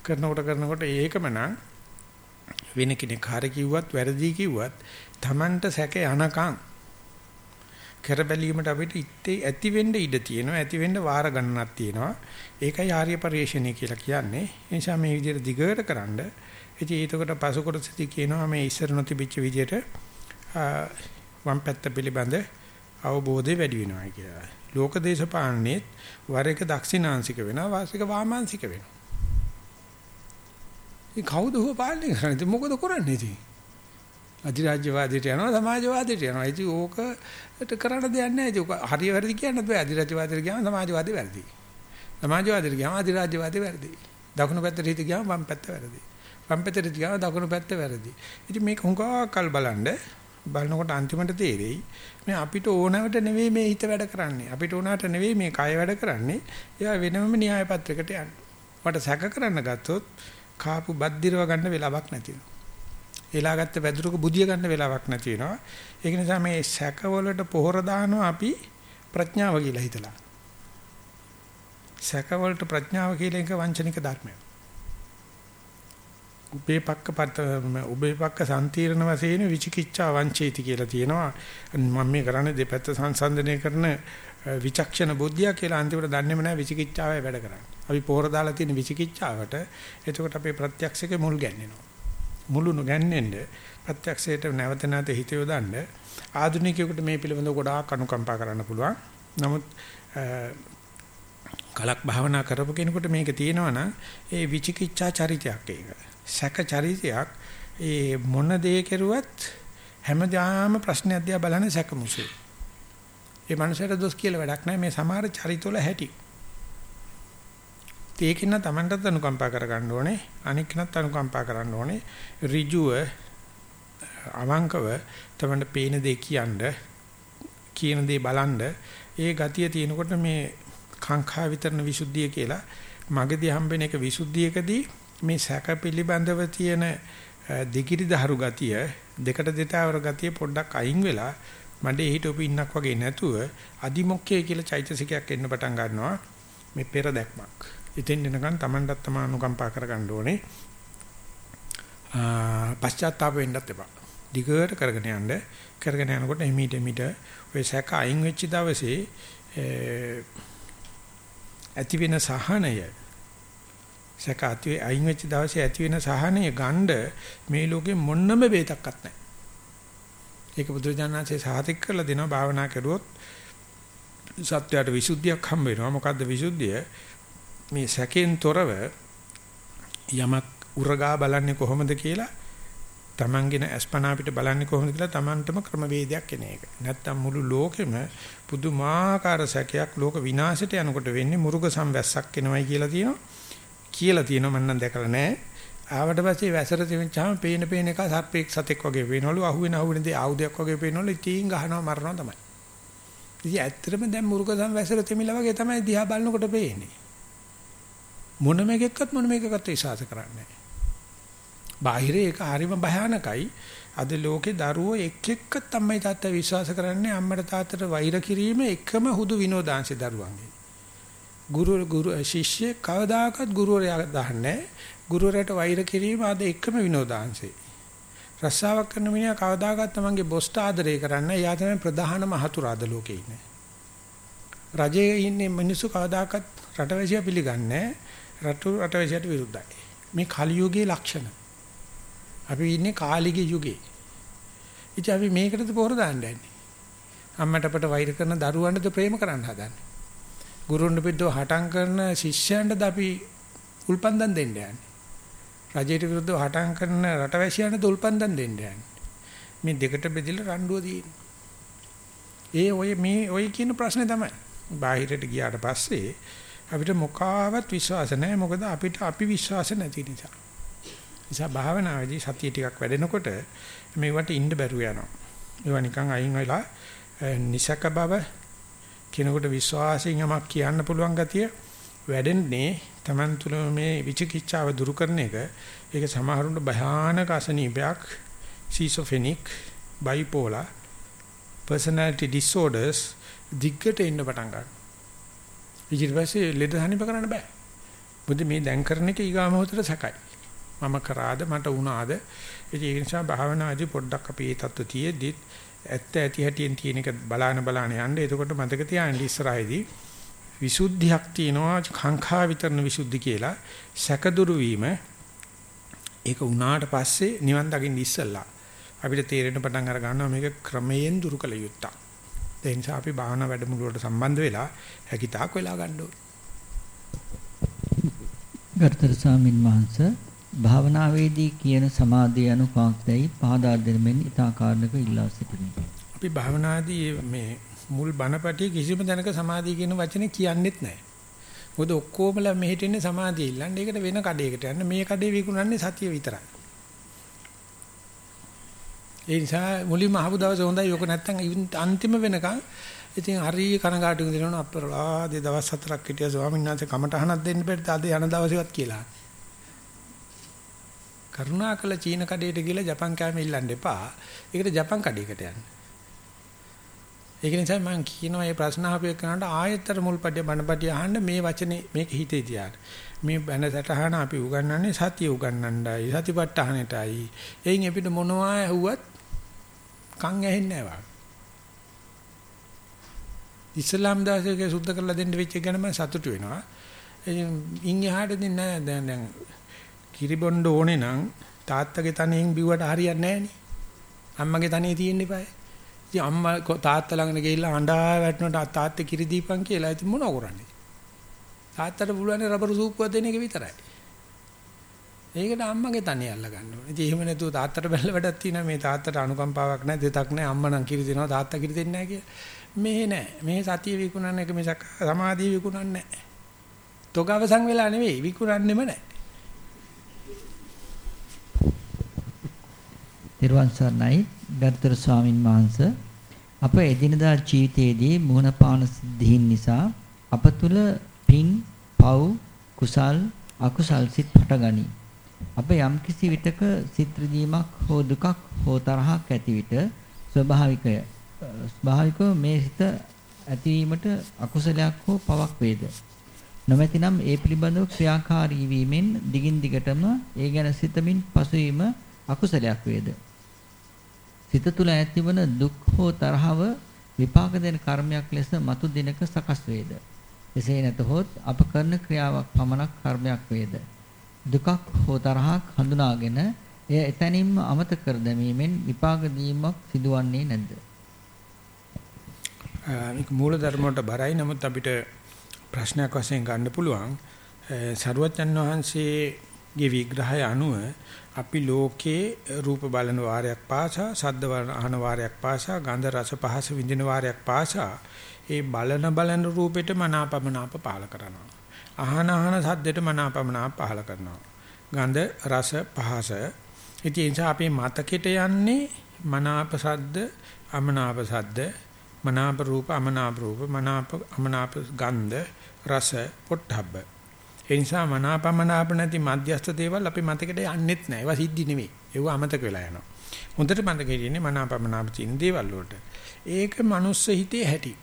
කරනකොට කරනකොට ඒකම නම් වෙන කෙනෙක් හරි කිව්වත් වැරදි කිව්වත් Tamanට සැක යනකම් කර බැලීමට අපිට ඉත්තේ ඇති වෙන්න ඉඩ තියෙනවා ඇති වෙන්න වාර ගණනක් තියෙනවා ඒකයි ආර්ය පරිශ්‍රණය කියලා කියන්නේ ඒ නිසා මේ විදිහට දිගට කරන්ඩ ඉතින් ඒකට පසු කොටසදී කියනවා මේ ඉස්සර නොතිබිච්ච විදිහට වම් පැත්ත පිළිබඳ අවබෝධය වැඩි වෙනවා කියලා. ලෝක දේශපාලනයේත් වර එක දක්ෂිනාංශික වෙනවා වාසික වාමාංශික වෙනවා. ඒ කවුද හො පාලනය කරන්නේ? මොකද කරන්නේ ඉතින්? අධිරාජ්‍යවාදයට යනවා සමාජවාදයට යනවා. ඉතින් ඕකට කරන්න දෙයක් නැහැ. ඉතින් හරිය වැරදි කියන්නත් බෑ. අධිරාජ්‍යවාදයට ගියාම සමාජවාදී වැරදි. සමාජවාදයට ගියාම අධිරාජ්‍යවාදී වැරදි. දකුණු පැත්තට හිත ගියාම වම් පැත්ත වැරදි. වම් පැත්තට ගියාම දකුණු පැත්ත වැරදි. ඉතින් මේක හුඟාකල් බලන්න බලනකොට අන්තිමට තේරෙයි මේ අපිට ඕනවට නෙවෙයි මේ හිත වැඩ කරන්නේ. අපිට ඕනවට නෙවෙයි මේ කය වැඩ කරන්නේ. ඒවා වෙනම න්‍යාය පත්‍රයකට යන්න. මට සැක කරන්න ගත්තොත් කාපු බද්දිරව ගන්න වෙලාවක් නැති වෙනවා. එලාගත්ත වැදුරක බුදිය ගන්න වෙලාවක් නැති වෙනවා. ඒක නිසා මේ සැකවලට පොහොර දානවා අපි ප්‍රඥාව කියලා හිතලා. සැකවලට ප්‍රඥාව කියලා එක වංචනික ධර්මයක්. උපේපක්ක පත උපේපක්ක සම්තිරණ වශයෙන් විචිකිච්ඡා වංචේති කියලා තියෙනවා. මම මේ කරන්නේ දෙපැත්ත සංසන්දනය කරන විචක්ෂණ බුද්ධිය කියලා අන්තිමට දන්නේම නැහැ විචිකිච්ඡාවයි වැඩ කරන්නේ. අපි පොහොර දාලා තියෙන විචිකිච්ඡාවට එතකොට අපේ ප්‍රත්‍යක්ෂකේ මුල් ගැන්වෙනවා. මුළුණු ගැන්නෙන්න ප්‍රත්‍යක්ෂයට නැවත නැවත හිත යොදන්න ආධුනිකයෙකුට මේ පිළිබඳව ගොඩාක් අනුකම්පා කරන්න පුළුවන්. නමුත් කලක් භාවනා කරපු කෙනෙකුට මේක තියෙනවා ඒ විචිකිච්ඡා චරිතයක් ඒක. සැක චරිතයක්. ඒ මොන දේ කෙරුවත් හැමදාම ප්‍රශ්නයක් දිහා බලන්නේ සැකමුසේ. ඒ මනුස්සයට දොස් කියලා වැඩක් නැහැ. මේ සමහර චරිතවල හැටි. ඒකින තමන්ටත් අනුකම්පා කරගන්න ඕනේ. අනික් කෙනත් අනුකම්පා කරන්න ඕනේ. ඍජුව අවංකව තමන්ට පේන දේ කියන්න කියන දේ බලන්න. ඒ ගතිය තියෙනකොට මේ කාංකා විතරන විසුද්ධිය කියලා මගදී හම්බෙන එක විසුද්ධියකදී මේ සැක පිළිබඳව තියෙන දෙකිරි දහරු ගතිය දෙකට දෙතාවර ගතිය පොඩ්ඩක් අයින් වෙලා මඩේ හිටවපු ඉන්නක් වගේ නැතුව අදිමොක්කේ කියලා චෛතසිකයක් එන්න පටන් ගන්නවා මේ පෙර දැක්මක්. ඉතින් එනකන් Tamanටත් තම අනුකම්පා කරගන්න ඕනේ. පශ්චාත්තාප වෙන්නත් එපා. දිගට කරගෙන යන්න කරගෙන යනකොට එමීට එමීට ඔය සැක අයින් වෙච්ච දවසේ ඇති වෙන සහනය සැක ඇති අයින් වෙච්ච දවසේ ඇති වෙන සහනය ගන්න මේ ලෝකේ මොන්නම වේතක්වත් නැහැ. ඒක බුදුරජාණන්සේ සාතික් කරලා දෙනවා භාවනා කරුවොත් සත්‍යයට විසුද්ධියක් හම්බ වෙනවා. මොකද්ද විසුද්ධිය? මේ සැකෙන් තොරව යමක් උරගා බලන්නේ කොහොමද කියලා තමන්ගෙන අස්පනා පිට බලන්නේ කොහොමද කියලා තමන්ටම ක්‍රමවේදයක් එන එක. නැත්තම් මුළු ලෝකෙම පුදුමාකාර සැකයක් ලෝක විනාශයට යනකොට වෙන්නේ මුරුග සම්වැස්සක් එනවයි කියලා තියෙනවා. කියලා තියෙනවා මම නම් දැකලා නැහැ. ආවට පස්සේ වැසර තිබෙච්චාම පේන පේන එක සර්පෙක් සතෙක් වගේ වෙනවලු අහුවෙන අහුවෙන දේ ආයුධයක් වගේ පේනවලු ඉතින් ගහනවා මරනවා තමයි. ඉතින් ඇත්තටම දැන් මුරුක සම්වැසර තෙමිලා වගේ තමයි දිහා බලනකොට පේන්නේ. මොනම එකක්වත් මොනම එකක්වත් විශ්වාස කරන්නේ නැහැ. බාහිරේ ඒක හරිම භයානකයි. අද ලෝකේ දරුවෝ එක් එක්ක තමයි තාත්තා විශ්වාස කරන්නේ අම්මට තාත්තට වෛර කිරීම එකම හුදු විනෝදාංශේ දරුවන්ගේ. ගුරු ගුරු ශිෂ්‍ය කවදාකවත් ගුරුවරයා දහන්නේ ගුරුවරයාට වෛර කිරීම අද එකම විනෝදාංශේ. රස්සාවක් කරන මිනිහා කවදාකවත් තමන්ගේ බොස්ට ආදරය කරන්නේ එයා තමයි ප්‍රධාන මහතුරා අද ලෝකේ ඉන්නේ. රජයේ ඉන්නේ මිනිස්සු කවදාකවත් රටවැසියා පිළිගන්නේ රට රටවැසියට විරුද්ධයි. මේ කලියුගයේ ලක්ෂණ. අපි ඉන්නේ කාලිගේ යුගයේ. ඉතින් අපි මේකටද පොර දාන්න යන්නේ. අම්මට අපට වෛර කරන දරුවන්ටද ප්‍රේම කරන්න හදන්නේ. ගුරුන්ට පිටව හටම් කරන ශිෂ්‍යයන්ටද අපි උල්පන්දම් දෙන්න යන්නේ. රජයට විරුද්ධව හටම් කරන රටවැසියන්ටද උල්පන්දම් දෙන්න යන්නේ. මේ දෙකට බෙදලා රණ්ඩුව තියෙන්නේ. ඒ ඔය මේ ඔය කියන ප්‍රශ්නේ තමයි. බාහිරට ගියාට පස්සේ අපිට මොකාවත් විශ්වාස නැහැ මොකද අපිට අපි විශ්වාස නැති නිසා. නිසා භාවනාවේදී සතිය ටිකක් වැඩෙනකොට මේවට ඉන්න බැරුව යනවා. ඒවා නිකන් අයින් වෙලා නිසක බව කෙනෙකුට විශ්වාසයෙන් යමක් කියන්න පුළුවන් ගතිය වැඩෙන්නේ Taman තුල මේ විචිකිච්ඡාව දුරු කරන එක. ඒක සමහරුන්ට භයානක අසනීපයක් schizophrenic bipolar personality disorders දිග්ගට එන්න පටන් ගන්නවා. ඊට පස්සේ ලෙඩ හනිප කරන්න බෑ. මොකද මේ දැන් කරන එක ඊගාමවතර සැකයි. මම කරාද මට වුණාද? ඉතින් ඒ නිසා භාවනාදී පොඩ්ඩක් අපි මේ தත්ත්වයේදීත් ඇත්ත ඇති හැටියෙන් තියෙන එක බලාන බලාන යන්න. එතකොට මතක තියාගන්න ඉස්සරහේදී විසුද්ධියක් තියෙනවා කාංකා විතරන විසුද්ධි කියලා සැකදුරු වීම ඒක උනාට පස්සේ නිවන් දකින්න ඉස්සෙල්ලා අපිට තේරෙන පටන් අර ගන්නවා මේක ක්‍රමයෙන් දුරු කළ යුත්තක්. ඒ නිසා අපි භාවනා වැඩමුළුවට සම්බන්ධ වෙලා හැකිතාක් වෙලා ගන්න ඕනේ. ගර්ථර ස්වාමින් වහන්සේ භාවනාවේදී කියන සමාධිය anu කාක්දයි පහදා දෙමින් ඊතාකාරණක ඉල්ලා සිටිමි. අපි භාවනාදී මේ මුල් බණපටිය කිසිම තැනක සමාධිය කියන වචනේ කියන්නෙත් නැහැ. මොකද ඔක්කොමලා මෙහෙට එන්නේ සමාධිය ඉල්ලන්නේ. ඒකට වෙන කඩේකට යන්න මේ කඩේ විකුණන්නේ සතිය විතරයි. ඒ නිසා මුලින්ම අහපු දවසේ හොඳයි යොක නැත්තම් අන්තිම වෙනකන් ඉතින් හරි කනගාටු වෙනවා අපරලා දෙ දවස් හතරක් හිටියා ස්වාමීන් වහන්සේ කමටහනක් දෙන්න බැරිද අද යන දවසේවත් කියලා. කරුණාකල චීන කඩේට ගිහලා ජපන් කෑම ඉල්ලන්න එපා. ඒකට ජපන් කඩේකට යන්න. ඒක නිසා මම කියනවා මේ ප්‍රශ්න අහපු එකනට ආයතර මුල්පඩිය බණපඩිය අහන්න මේ වචනේ මේක හිතේ තියාගන්න. මේ බණ සටහන අපි උගන්වන්නේ සතිය උගන්වන්නයි සතිපට්ඨානෙටයි. එයින් අපිට මොනවා ඇහුවත් කන් ඇහෙන්නේ නැහැ ඉස්ලාම් දාසයේ සුද්ධ කරලා දෙන්න වෙච්ච එක ගැන මම සතුටු වෙනවා. ඉන් එහාට දෙන්නේ නැහැ දැන් දැන් කිරිබොණ්ඩ ඕනේ නම් තාත්තගේ තනෙන් බිව්වට හරියන්නේ නැහැ නේ. අම්මගේ තනේ තියෙන්න eBay. ඉතින් අම්මා තාත්තා ළඟට ගිහිල්ලා අඬා වැටුණාට තාත්තේ කිරි දීපන් කියලා ඉතින් මොනව කරන්නේ? තාත්තට පුළුවන් රබර් සූප්පුවක් දෙන එක විතරයි. ඒකට අම්මගේ තනිය අල්ල ගන්න ඕනේ. ඉතින් එහෙම නැතුව තාත්තට බැලල වැඩක් තියෙනවා. මේ තාත්තට අනුකම්පාවක් නැහැ, දෙතක් නැහැ. අම්මා නම් කිරි දෙනවා, තාත්තා කිරි දෙන්නේ නැහැ කියලා. මෙහෙ නැහැ. මෙහෙ සතිය විකුණන්න එක මිසක් සමාධිය විකුණන්නේ නැහැ. තොගවසන් වෙලා නෙවෙයි විකුණන්නෙම නැහැ. තිරුවන් සරණයි. ගරුතර ස්වාමින් වහන්සේ අප එදිනදා ජීවිතයේදී මුහුණ පාන සිද්ධීන් නිසා අප තුල පින්, පව්, කුසල්, අකුසල් සිත් හටගනී. අප යම්කිසි විටක සිත් රිදීමක් හෝ දුකක් හෝ තරහක් ඇති විට ස්වභාවිකය ස්වභාවිකව මේ සිත ඇතිවීමට අකුසලයක් හෝ පවක් වේද? නොමැතිනම් ඒ පිළිබඳව ක්‍රියාකාරී වීමෙන් දිගින් දිගටම ඒ ගැන සිතමින් පසුවීම අකුසලයක් වේද? සිත තුළ ඇතිවන දුක් හෝ තරහව විපාක දෙන කර්මයක් ලෙස මතු දිනක සකස් වේද? එසේ නැතහොත් අප කරන ක්‍රියාවක් පමණක් කර්මයක් වේද? දුකක් හෝ තරහක් හඳුනාගෙන එය එතැනින්ම අමතක කර දැමීමෙන් විපාක දීමක් සිදුවන්නේ නැද්ද? මේක මූල ධර්ම වලට බරයි. නමුත් අපිට ප්‍රශ්නයක් වශයෙන් ගන්න පුළුවන්. සරුවචන් වහන්සේගේ විග්‍රහය අනුව අපි ලෝකේ රූප බලන වාරයක් පාසා සද්ද අහන වාරයක් පාසා ගන්ධ රස පහස විඳින වාරයක් පාසා ඒ බලන බලන රූපෙට මනාපමනාප පාල කරනවා අහන අහන සද්දෙට මනාපමනා පහල කරනවා. ගන්ධ රස පහස. ඉතින් ඒ නිසා අපේ මතකෙට යන්නේ මනාප සද්ද, අමනාප සද්ද, මනාප රූප, අමනාප රූප, මනාප අමනාප ගන්ධ, රස, පොට්ටබ්බ. ඒ නිසා මනාපමනාප නැති මධ්‍යස්ථ දේවල් අපේ මතකෙට යන්නෙත් නැහැ. ඒවා සිද්ධි නෙවෙයි. ඒවා අමතක වෙලා යනවා. හොඳට මතකෙ ඉන්නේ මනාපමනාප තියෙන දේවල් වලට. ඒක මනුස්ස හිතේ හැටි.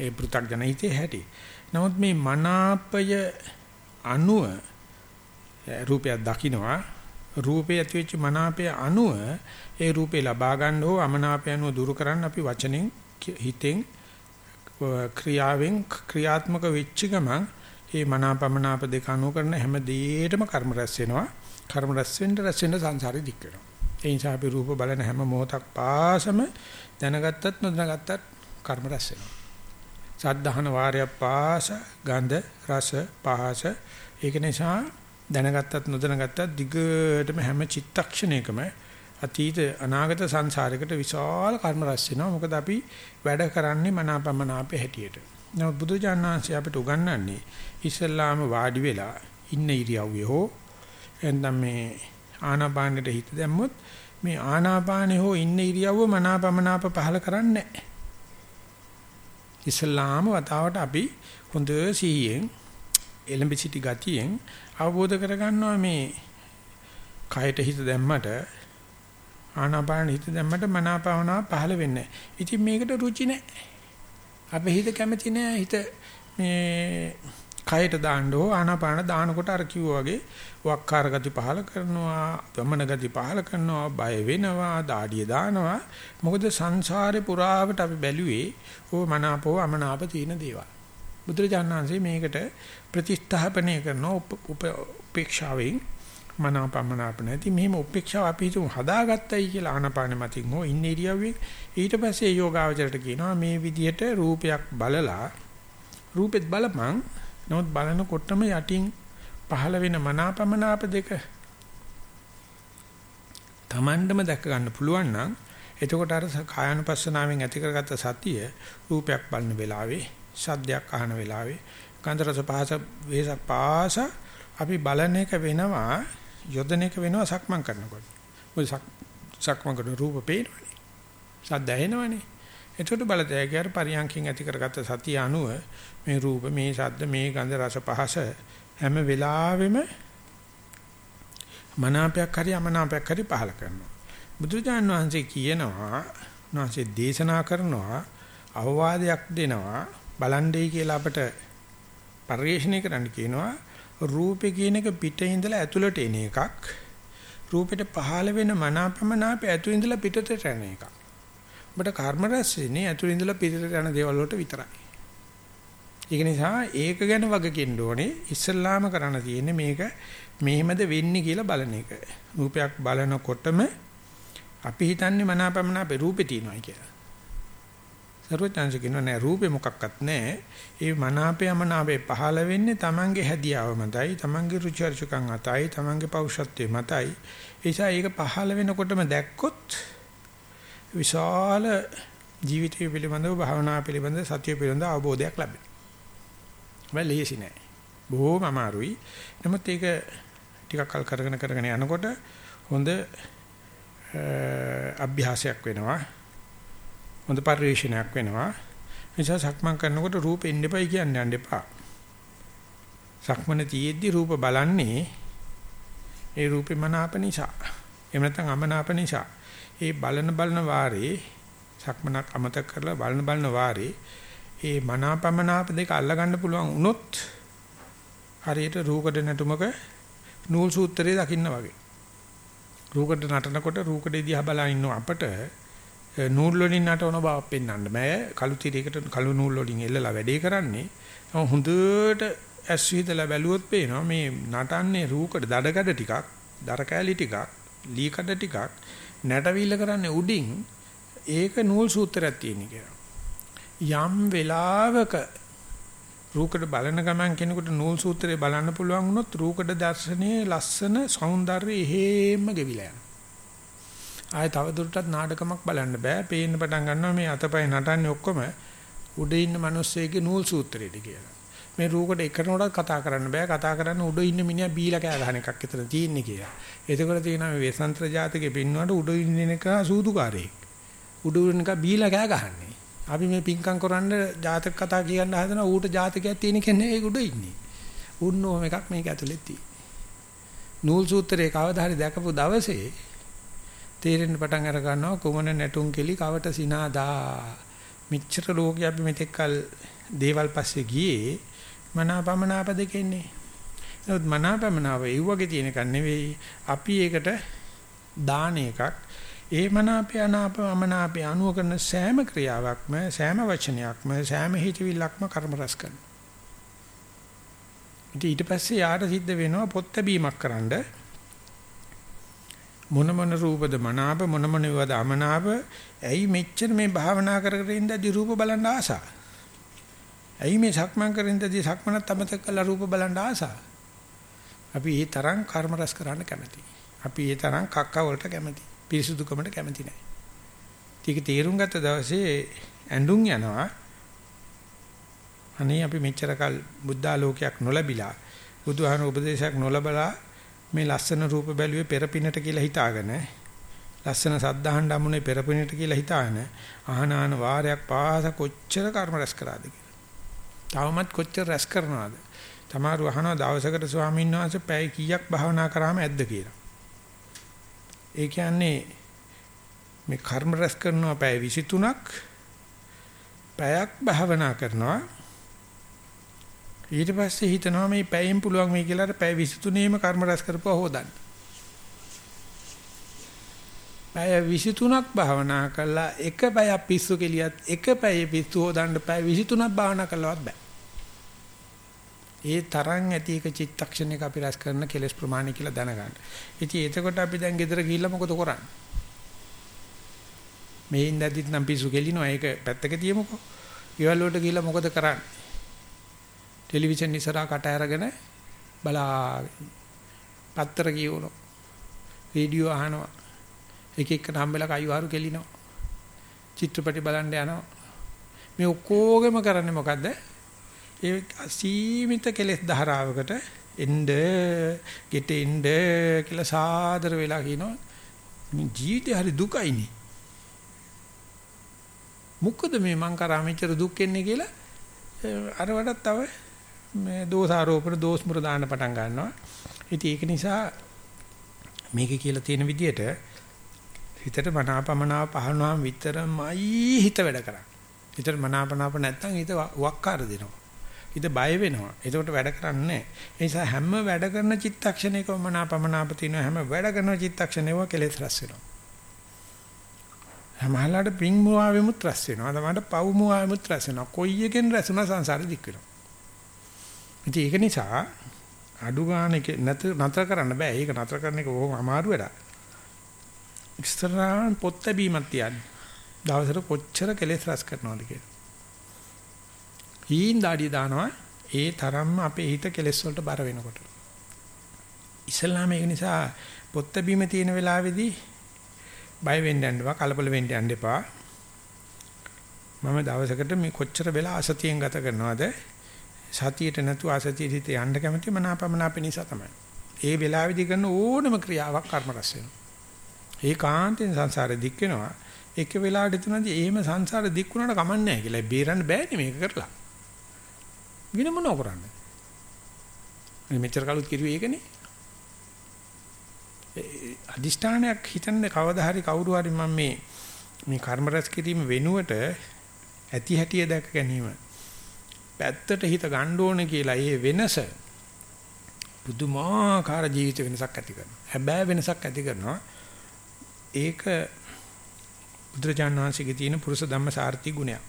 ඒ පෘථග්ජන හිතේ හැටි. නමුත් මේ මනාපය අණුව රූපයක් දකින්නවා රූපේ ඇතිවෙච්ච මනාපය අණුව ඒ රූපේ ලබා ගන්න හෝ අමනාපය අණුව දුරු කරන්න අපි වචනෙන් හිතෙන් ක්‍රියාවෙන් ක්‍රියාත්මක වෙච්ච ගමන් මේ මනාපමනාප දෙක අණුව කරන හැම දෙයකටම කර්ම රැස් වෙනවා. කර්ම රැස් වෙන්න රැස් වෙන්න සංසාරේ දික් වෙනවා. ඒ නිසා අපි රූප බලන හැම මොහොතක් පාසම දැනගත්තත් නොදැනගත්තත් කර්ම රැස් වෙනවා. සද්ධාහන වාරයක් පාස ගන්ධ රස පහස ඒක නිසා දැනගත්තත් නොදැනගත්තත් දිගටම හැම චිත්තක්ෂණයකම අතීත අනාගත සංසාරයකට විශාල කර්ම රැස් වෙනවා. මොකද අපි වැඩ කරන්නේ මනාපමනාපේ හැටියට. නමුත් බුදුජානනාංශය අපිට උගන්වන්නේ ඉස්ලාම වාඩි වෙලා ඉන්න ඉරියව්වේ හෝ එන්නම් මේ ආනාපානෙට හිත දැම්මොත් මේ ආනාපානේ හෝ ඉන්න ඉරියව්ව මනාපමනාප පහල කරන්නේ නැහැ. ඉස්ලාම වතාවට අපි හොඳ සිහියෙන් එලඹ සිටි ගතියෙන් අවබෝධ කරගන්නවා මේ කයට හිත දැම්මට ආනාපාන හිත දැම්මට මනාපවනා පහළ වෙන්නේ නැහැ. ඉතින් මේකට රුචි නැහැ. අපේ හිත කැමති නැහැ. හිත මේ කයට දාන්න ඕ ආනාපාන දානකොට අර කිව්වා වගේ වක්කාර ගති පහල කරනවා, වමන ගති පහල කරනවා, බය වෙනවා, දාඩිය දානවා. මොකද සංසාරේ පුරාවට අපි බැලුවේ ඕ මනාපෝ අමනාප තියෙන දේවල්. බුදුරජාණන්සේ මේකට ප්‍රතිස්ථාපනය කරන උපේක්ෂාවෙන් මනාපමනාප නැති. මෙහෙම උපේක්ෂාව අපි හිතමු හදාගත්තයි කියලා ආනපාන මතින් හෝ ඉන්න ඉරියව්වේ. ඊට පස්සේ යෝගාවචරයට කියනවා මේ විදිහට රූපයක් බලලා රූපෙත් බලපන්. නමුත් බලනකොටම යටින් පහළ වෙන මනාපමනාප දෙක Tamandම දැක ගන්න පුළුවන් නම් එතකොට අර කායानुපස්සනාවෙන් ඇති කරගත්ත සතිය රූපයක් බලන වෙලාවේ ශබ්දයක් අහන වෙලාවේ ගන්ධ රස පහස වේසක් පාස අපි බලන එක වෙනවා. යොදන එක වෙනවා සක්මන් කරනකොට. මොකද සක්මන් කරන රූප පේනවනේ. ශබ්ද ඇහෙනවනේ. එතකොට බලතැයි කියර පරියන්කින් ඇති කරගත්ත සතිය අනුව මේ රූප මේ ශබ්ද මේ ගන්ධ රස පහස හැම වෙලාවෙම මනාපයක් හරි අමනාපයක් හරි පහල කරනවා. බුදුජාණන් වහන්සේ කියනවා උන්වහන්සේ දේශනා කරනවා අවවාදයක් දෙනවා බලන්නේ කියලා අපට පරිශ්‍රණය කරන්න කියනවා රූපේ කියන එක පිටේ ඉඳලා ඇතුළට එන එකක් රූපෙට පහළ වෙන මනාපමනාප ඇතුළේ ඉඳලා පිටට යන එකක්. ඔබට කර්ම රැස් වෙන්නේ ඇතුළේ ඉඳලා පිටට යන දේවල් වලට විතරයි. ඒක නිසා ඒක ගැන වගකින්න ඕනේ ඉස්සල්ලාම කරන්න තියෙන්නේ මේක මෙහෙමද වෙන්නේ කියලා බලන එක. රූපයක් බලනකොටම අපි හිතන්නේ මනාපමනාප රූපේ තියෙනවා කියලා. සරුවචාන්ස කියනවා නෑ රූපේ මොකක්වත් නෑ. ඒ මනාපය මනාපේ පහළ වෙන්නේ Tamange හැදියාව මතයි, Tamange රුචි අරුචිකම් අතයි, Tamange පෞෂත්වයේ මතයි. ඒ නිසා ඒක පහළ වෙනකොටම දැක්කොත් විශාල ජීවිතය පිළිබඳව භාවනා පිළිබඳව සතිය පිළිබඳව අවබෝධයක් ලැබෙනවා. වෙල ලේසි නෑ. බොහොම අමාරුයි. නමුත් ඒක ටිකක් කල් කරගෙන කරගෙන යනකොට හොඳ අභ්‍යාසයක් වෙනවා. හොඳ පරිශ්‍රණයක් වෙනවා. නිසා සක්මන් කරනකොට රූප එන්න එපයි කියන්නේ යන්න එපා. සක්මන තියේද්දි රූප බලන්නේ ඒ රූපේ මනාප නිසා. එහෙම නැත්නම් අමනාප නිසා. ඒ බලන බලන වාරේ සක්මනක් අමතක කරලා බලන බලන වාරේ ඒ මනාපමනාප දෙක අල්ලගන්න පුළුවන් වුණොත් හරියට රූකඩ නැටුමක නූල් සූත්‍රයේ දකින්න වගේ. රූකඩ නටනකොට රූකඩේ දිහා බලා ඉන්න අපට නූල් වලින් නටවන බව පෙන්වන්න බෑ. කළු තිරයකට කළු නූල් වලින් එල්ලලා වැඩේ කරන්නේ. හොඳට ඇස් විදලා බැලුවොත් පේනවා මේ නටන්නේ රූකඩ දඩකඩ ටිකක්, දර කෑලි ටිකක්, ලී කඩ ටිකක් නැටවිල්ල කරන්නේ උඩින් ඒක නූල් සූත්‍රයක් තියෙන කියලා. යම් වෙලාවක රූකඩ බලන ගමන් කෙනෙකුට නූල් සූත්‍රය බලන්න පුළුවන් වුණොත් රූකඩ දර්ශනයේ ලස්සන సౌందර්යය හේම ගෙවිලා යනවා. ආයෙ තව දුරටත් නාටකමක් බලන්න බෑ. පේන්න පටන් ගන්නවා මේ අතපය නටන්නේ ඔක්කොම උඩ ඉන්න මිනිස්සෙගේ නූල් සූත්‍රයේදී කියලා. මේ රූකඩ එකනොටත් කතා කරන්න බෑ. කතා කරන්න උඩ ඉන්න මිනිහා බීලා කෑ ගහන එකක් විතර තියෙන්නේ කියලා. එතකොට තියෙනවා මේ වේසන්ත්‍ර ජාතකයේ පින්නවට උඩ ඉන්න එක සූදුකාරයෙක්. උඩ ඉන්න එක බීලා කෑ ගහන්නේ. අපි මේ පිංකම් කරන්න ජාතක කතා කියන්න හදන ඌට ජාතකයක් තියෙන කෙනෙක් ඒක උඩ ඉන්නේ. උන්නෝම එකක් මේක ඇතුලේ තියෙන්නේ. නූල් සූත්‍රයේ කවදා හරි දැකපු දවසේ තේරෙන්න පටන් අර ගන්නවා කුමන නැටුම් කෙලි කවට සිනාදා. මිච්ඡර ලෝකේ අපි මෙතෙක්කල් දේවල් පස්සේ ගියේ මනාපමනාප දෙකෙන්නේ. නමුත් මනාපමනාප ඒ වගේ තියෙන එකක් නෙවෙයි. අපි ඒකට දාන එකක්. ඒ මනාපය අනාප අමනාපය අනුව කරන සෑම ක්‍රියාවක්ම සෑම වචනයක්ම සෑම හිතවිල්ලක්ම කර්ම රැස් කරනවා. ඊට පස්සේ යාට සිද්ධ වෙනවා පොත් බැීමක් කරන්නේ. මොන මොන රූපද මනාප මොන මොන වේවද අමනාප? ඇයි මෙච්චර මේ භාවනා කර කර ඉඳදී රූප බලන්න ආසා? ඇයි මේ සක්මන් කර ඉඳදී සක්මනත් අමතක කරලා රූප බලන්න ආසා? අපි ඒ තරම් කර්ම රැස් කරන්න කැමති. අපි ඒ තරම් කක්ක වලට කැමති. පිරිසුදුකමට කැමති නැහැ ටික තීරුම් ගත්ත දවසේ ඇඳුම් යනවා. අනේ අපි මෙච්චර කල් බුද්ධාලෝකයක් නොලැබිලා බුදුහාම උපදේශයක් නොලබලා මේ ලස්සන රූප බැලුවේ පෙරපිනට කියලා හිතාගෙන ලස්සන සද්ධාහන් ධම්මුනේ පෙරපිනට කියලා හිතාගෙන ආහනාන වාරයක් පාස කොච්චර කර්ම රැස් කරාද කියලා. තවමත් කොච්චර රැස් කරනවද? තමාරු අහනවා දවසකට ස්වාමීන් වහන්සේ පැය කීයක් භාවනා කරාම ඇද්ද කියලා. ඒ කියන්නේ මේ කර්ම රැස් කරනවා පැය 23ක් පැයක් භාවනා කරනවා ඊට පස්සේ හිතනවා මේ පැයෙන් පුළුවන් මේ කියලා පැය 23ේම කර්ම රැස් කරපුවා හොදන්න. පැය 23ක් භාවනා කළා එක පැයක් පිස්සු කෙලියත් එක පැයේ පිස්සු හොදන්න පැය 23ක් භාවනා කළවත් බෑ. ඒ තරම් ඇති එක චිත්තක්ෂණයක අපි රැස් කරන කෙලස් ප්‍රමාණය කියලා දැනගන්න. ඉතින් එතකොට අපි දැන් ගෙදර ගිහිල්ලා මොකද කරන්නේ? මේ ඉඳද්දිත් නම් පිස්සු කෙලිනවා ඒක පැත්තක තියමුකෝ. ඊවල වලට ගිහිල්ලා මොකද කරන්නේ? ටෙලිවිෂන් ඉස්සරහා කට අරගෙන බලා පත්තර කියවනවා. රේඩියෝ අහනවා. එක එක හම්බෙලා කයිවාරු කෙලිනවා. චිත්‍රපටි බලන්න යනවා. මේ ඔක්කොගෙම කරන්නේ මොකද්ද? ඒ අසීමිත කෙලෙස් ධාරාවකට එන්න ගෙට එන්න කියලා සාදර වෙලා කියනවා. මේ ජීවිතේ හරි දුකයිනේ. මොකද මේ මං කරා මෙච්චර දුක් එන්නේ කියලා අර වඩා තව මේ දෝෂාරෝපණ දෝෂ මුර දාන්න පටන් ගන්නවා. ඉතින් ඒක නිසා මේකේ කියලා තියෙන විදිහට හිතට මනාපමනාප පහළනවාම විතරමයි හිත වැඩ කරන්නේ. හිතට මනාපනාප නැත්තම් හිත වක්කාර දෙනවා. හිත බය වෙනවා. ඒකට වැඩ කරන්නේ නැහැ. ඒ නිසා හැම වැඩ කරන චිත්තක්ෂණයකම මනාපමනාප තියෙනවා. හැම වැඩ කරන චිත්තක්ෂණයක කෙලෙස් රැස් වෙනවා. හැමහලට පිං මුවාවෙමුත් රැස් වෙනවා. තමයි පව් මුවාවෙමුත් රැස් වෙනවා. කොයි එකෙන් රැස් වුණා සංසාරෙ දික් වෙනවා. ඉතින් ඒක නිසා අඩු ගානක නතර කරන්න බෑ. ඒක නතර කරන එක බොහොම අමාරු වැඩක්. ඉස්තරාන් පොත් බැීමක් තියන්නේ. දවසට කොච්චර කෙලෙස් රැස් කරනවද කියලා. හීන් දාඩිය දානවා ඒ තරම්ම අපේ හිත කෙලෙස් වලට බර වෙනකොට. ඉස්ලාම ඒක නිසා පොත් බැීම තියෙන වෙලාවේදී බය වෙන්න යන්න එපා කලබල වෙන්න යන්න එපා මම දවසකට මේ කොච්චර වෙලා අසතියෙන් ගත කරනවද සතියට නැතුව අසතියට හිත යන්න කැමති මනාපමනාප නිසා තමයි. ඒ වෙලාවේදී කරන ඕනම ක්‍රියාවක් කර්ම රැස් වෙනවා. ඒකාන්තයෙන් සංසාරෙ දික් වෙනවා. එක වෙලාවට තුනදී එහෙම සංසාරෙ දික් වුණාට කමන්නේ නැහැ කියලා. බේරන්න බෑනේ මේක කරලා. වින මොනව කරන්නේ? මෙච්චර කලුත් කිරුවේ ඒකනේ. අදිෂ්ඨානයක් හිතන්නේ කවදා හරි කවුරු හරි මම මේ මේ කර්ම රැස් කිරීම වෙනුවට ඇති හැටිය දැක ගැනීම පැත්තට හිත ගන්න ඕනේ කියලා ඒ වෙනස පුදුමාකාර ජීවිත වෙනසක් ඇති කරනවා. හැබැයි වෙනසක් ඇති කරනවා. ඒක බුදුරජාණන් වහන්සේගේ තියෙන පුරුෂ ධම්ම සාර්ථි ගුණයක්.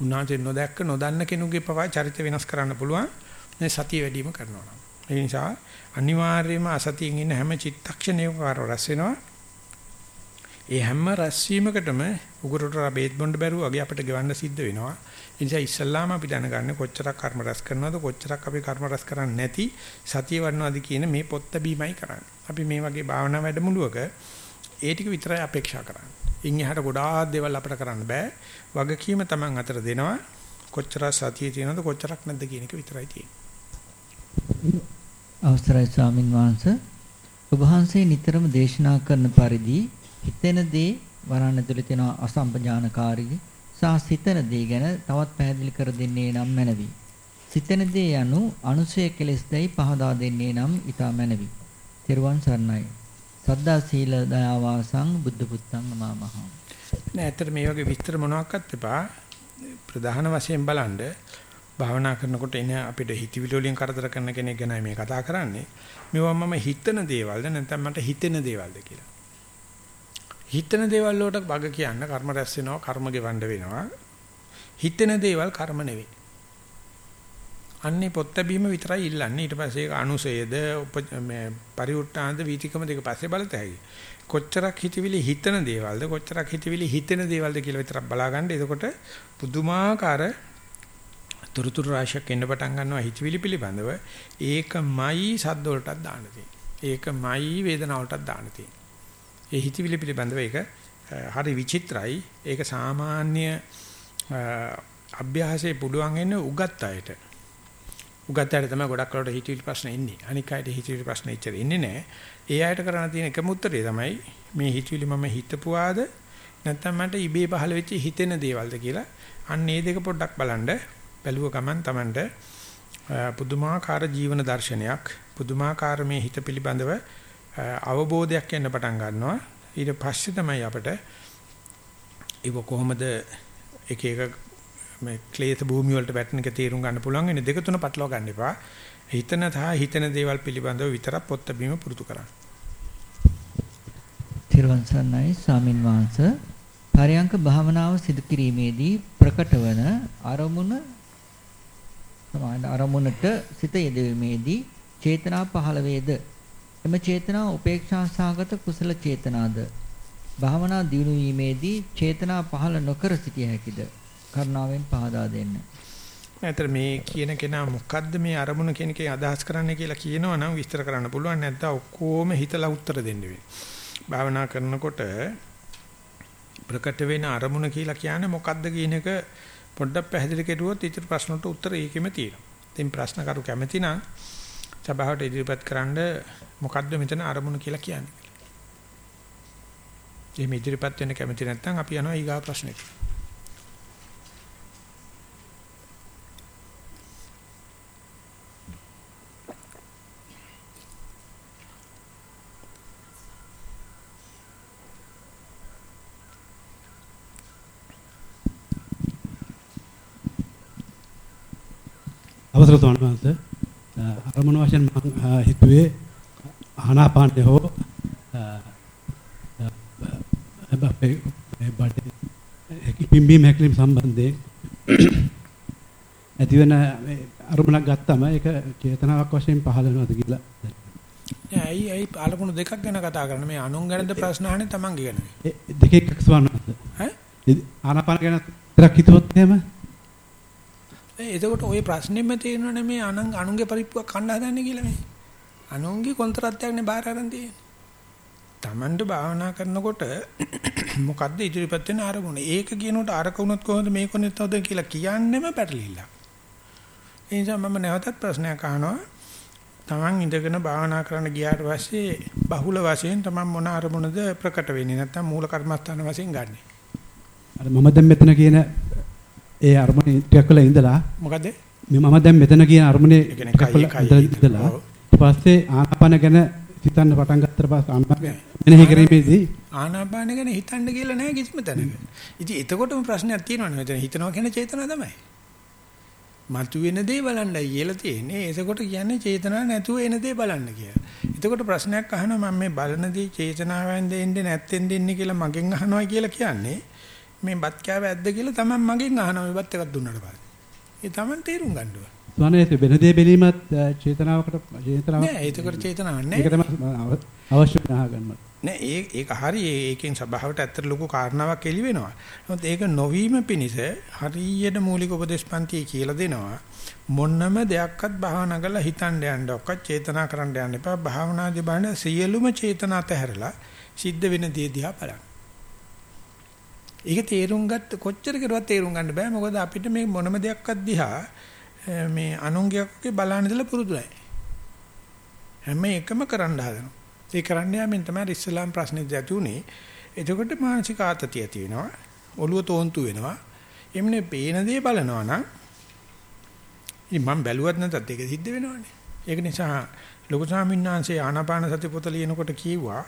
උන්වහන්සේ නොදැක්ක නොදන්න කෙනෙකුගේ පවා චරිත වෙනස් කරන්න පුළුවන්. මේ සතිය වැඩිම කරනවා. ඒ නිසා අනිවාර්යයෙන්ම අසතියෙන් ඉන්න හැම චිත්තක්ෂණයකම රැස් වෙනවා. ඒ හැම රැස්වීමකටම උගුරට බේත් බොන්න බැරුව වගේ අපිට ගෙවන්න සිද්ධ වෙනවා. ඒ නිසා ඉස්සල්ලාම අපි දැනගන්න කොච්චරක් කර්ම රැස් කරනවද කොච්චරක් අපි කර්ම රැස් කරන්නේ නැති සතිය වඩනවද කියන මේ පොත්ත බීමයි කරන්නේ. අපි මේ වගේ භාවනා වැඩමුළුවක ඒ ටික විතරයි අපේක්ෂා කරන්නේ. ඉන් එහාට ගොඩාක් දේවල් අපිට කරන්න බෑ. වගකීම Taman අතර දෙනවා. කොච්චර සතිය තියෙනවද කොච්චරක් නැද්ද කියන එක විතරයි තියෙන්නේ. අවසරයි ස්වාමින් වහන්සේ ඔබ වහන්සේ නිතරම දේශනා කරන පරිදි හිතෙන දේ වරණ ඇතුළේ තියෙන අසම්පජානකාරී සහ සිතන දේ ගැන තවත් පැහැදිලි කර දෙන්නේ නම් මැනවි. සිතන දේ යනු අනුසය කෙලෙස් දැයි පහදා දෙන්නේ නම් ඊට මැනවි. තෙරුවන් සරණයි. සද්දා සීල දයාවාසං බුද්ධ පුත්තං නමහා. නෑ ඇත්තට මේ වගේ විස්තර මොනවාක්වත් එපා. ප්‍රධාන වශයෙන් බලන්න භාවනා කරනකොට එන අපිට හිතවිලි වලින් කරදර කරන කෙනෙක් ගැනයි මේ කතා කරන්නේ. මේවා මම හිතන දේවල්ද නැත්නම් මට හිතෙන දේවල්ද කියලා. හිතන දේවල් වලට බග කියන්න කර්ම රැස් වෙනවා, කර්ම ගෙවන්න වෙනවා. හිතෙන දේවල් කර්ම නෙවෙයි. අන්නේ පොත් බැීම විතරයි ඉල්ලන්නේ. ඊට පස්සේ ඒක අනුසයද මේ පරිඋත්තානද වීතිකම දෙක පස්සේ බලතැයි. කොච්චරක් හිතවිලි හිතන දේවල්ද කොච්චරක් හිතවිලි හිතෙන දේවල්ද කියලා විතරක් බලාගන්න. එතකොට පුදුමාකාර තොරතුරු රාශියක් එන්න පටන් ගන්නවා හිතවිලි පිළිබඳව ඒකමයි සද්ද වලටත් දාන්න තියෙන්නේ ඒකමයි වේදනාව වලටත් දාන්න තියෙන්නේ ඒ හිතවිලි පිළිබඳව ඒක හරි විචිත්‍රයි. ඒක සාමාන්‍ය අභ්‍යාසයේ පුළුවන් වෙන උගත් අයට. උගත් අයට තමයි ගොඩක් වලට හිතවිලි ප්‍රශ්න එන්නේ. අනික් අයට හිතවිලි ප්‍රශ්න ඉච්චර එන්නේ නැහැ ඒ අයට කරන්න තියෙන එකම උත්තරේ තමයි මේ හිතවිලි මම හිතපුවාද? නැත්නම් මට ඉබේ පහළ වෙච්ච හිතෙන දේවල්ද කියලා. අන්න ඒ දෙක පොඩ්ඩක් බලන්න. බැලුව ගමන් Tamanට පුදුමාකාර ජීවන දර්ශනයක් පුදුමාකාර මේ හිත පිළිබඳව අවබෝධයක් එන්න පටන් ගන්නවා. ඊට පස්සේ තමයි අපිට ඒක කොහොමද එක එක මේ ක්ලේශ භූමිය වලට වැටෙන එක තේරුම් ගන්න පුළුවන් වෙන දෙක තුන පටලවා ගන්න එපා. හිතන තා හිතන දේවල් පිළිබඳව විතරක් පොත් බීම පුරුදු කරන්න. තිරුවන් සරණයි ස්වාමින් වහන්සේ පරයන්ක භාවනාව සිදු කිරීමේදී ප්‍රකටවන අරමුණ සමාන අරමුණට සිත යෙදීමේදී චේතනා පහළ වේද එම චේතනා උපේක්ෂා සාගත කුසල චේතනාද භාවනා දියුණු වීමේදී චේතනා පහළ නොකර සිටිය හැකිද කරුණාවෙන් පහදා දෙන්න. නැතර මේ කියන කෙනා මොකද්ද මේ අරමුණ කියන එකේ අදහස් කරන්නේ කියලා කියනවා නම් විස්තර කරන්න පුළුවන් නැත්නම් ඔක්කොම හිතලා උත්තර දෙන්න භාවනා කරනකොට ප්‍රකට වෙන අරමුණ කියලා කියන්නේ මොකද්ද කියන එක පොඩ්ඩක් පැහැදිලි කෙරුවොත් ඊට ප්‍රශ්නට උත්තර ඒකෙම තියෙනවා. ඉතින් ප්‍රශ්න කරු කැමති නම් සභාවට ඉදිරිපත් කරන්න මොකද්ද මෙතන අරමුණ කියලා කියන්නේ. එහෙම ඉදිරිපත් වෙන්න කැමති නැත්නම් අපි යනවා ඊගා ප්‍රශ්නෙට. අවසර ස්වාමීන් වහන්සේ අරමුණ වශයෙන් මම හිතුවේ ආනාපානය හෝ පිම්බීම හැකිලිම සම්බන්ධයෙන් ඇතිවෙන අරමුණක් ගත්තම ඒක චේතනාවක් වශයෙන් පහළ වෙනවද කියලා. නෑ ඇයි ඇයි අරමුණු දෙකක් ගැන කතා කරන්නේ? මේ අනුන් ගැනද ප්‍රශ්න අහන්නේ තමන්ගේ ගැනද දෙක එකක් ස්වාමීන් වහන්සේ ඈ ආනාපාන ගැන තරක් හිතුවොත් එහෙම? එතකොට ওই ප්‍රශ්නෙම තේරෙනවනේ මේ අනං අනුන්ගේ පරිප්පුවක් කන්න හදන්නේ කියලා මේ. අනුන්ගේ කොන්ත්‍රාත්යක්නේ බාර අරන් තියෙන්නේ. Tamanට භාවනා කරනකොට මොකද්ද ඉදිරිපත් වෙන අරමුණ? ඒක කියනකොට අරක වුණොත් කොහොමද මේක වුණොත් හොද කියලා කියන්නෙම පැටලිලා. ඒ නිසා මම නැවතත් ප්‍රශ්නයක් අහනවා. Taman ඉඳගෙන භාවනා කරන්න ගියාට පස්සේ බහුල වශයෙන් Taman මොන අරමුණද ප්‍රකට වෙන්නේ නැත්නම් මූල කර්මස්ථාන වශයෙන් ගන්නෙ. අර මම දැන් මෙතන කියන ඒ අරමුණේ ටිකක් වෙලා ඉඳලා මොකද මම දැන් මෙතන කියන අරමුණේ ටිකක් වෙලා ඉඳලා පස්සේ ආනාපාන ගැන හිතන්න පටන් ගත්තට පස්සේ ආනාපාන මෙනෙහි කිරීමේදී ආනාපාන ගැන හිතන්න කියලා නෑ කිසිම තැනක. ඉතින් එතකොටම ප්‍රශ්නයක් තියෙනවනේ මෙතන හිතනවා කියන චේතනාව තමයි. මතුවෙන දේ බලන්නයි කියලා තියෙන්නේ. එතකොට කියන්නේ චේතනාව නැතුව එන දේ බලන්න කියලා. එතකොට ප්‍රශ්නයක් අහනවා මම මේ බලන දේ චේතනාවෙන් දෙන්නේ නැත්ෙන් දෙන්නේ කියලා මගෙන් අහනවා කියලා කියන්නේ මේ බත් කෑව ඇද්ද කියලා තමයි මගෙන් අහනවා මේ බත් එකක් දුන්නාට පස්සේ. ඒ තමයි තේරුම් ගන්න ඕන. ස්වාමීන් වෙන දේ බැලීමත් චේතනාවකට චේතනාවක් නෑ ඒකට චේතනාවක් නෑ. ඒක තමයි අවශ්‍ය වෙන නෑ ඒ ඒක හරි ඒකෙන් සබාවට ඇත්තට ලොකු කාරණාවක් එළි වෙනවා. නමුත් ඒක නොවීම පිණිස හරියට මූලික උපදේශපන්ති කියලා දෙනවා. මොන්නම දෙයක්වත් භාවනා කරලා හිතන්න යන්න ඔක්ක චේතනා කරන්න යන්න එපා. භාවනාදී බලන සියලුම චේතනා තැහැරලා සිද්ධ වෙන දේ දිහා බලන්න. ඒක තේරුම් ගත්ත කොච්චර කරුවත් තේරුම් ගන්න බෑ මොකද අපිට මේ මොනම දෙයක්වත් දිහා මේ අනුංගයක්ගේ බලන්න ඉඳලා පුරුදු නැහැ. හැම එකම කරන්න හදනවා. ඒ කරන්න යමින් තමයි ඉස්ලාම් ප්‍රශ්නේ ඇති උනේ. එතකොට මානසික ආතතිය ඇති වෙනවා. ඔළුව තෝන්තු වෙනවා. එම්නේ පේන දේ බලනවා නම් ඉතින් මම බැලුවත් නැතත් ඒක සිද්ධ වෙනවනේ. ඒක නිසා ලොකු ස්වාමීන් වහන්සේ ආනාපාන සති පොත ලියනකොට කිව්වා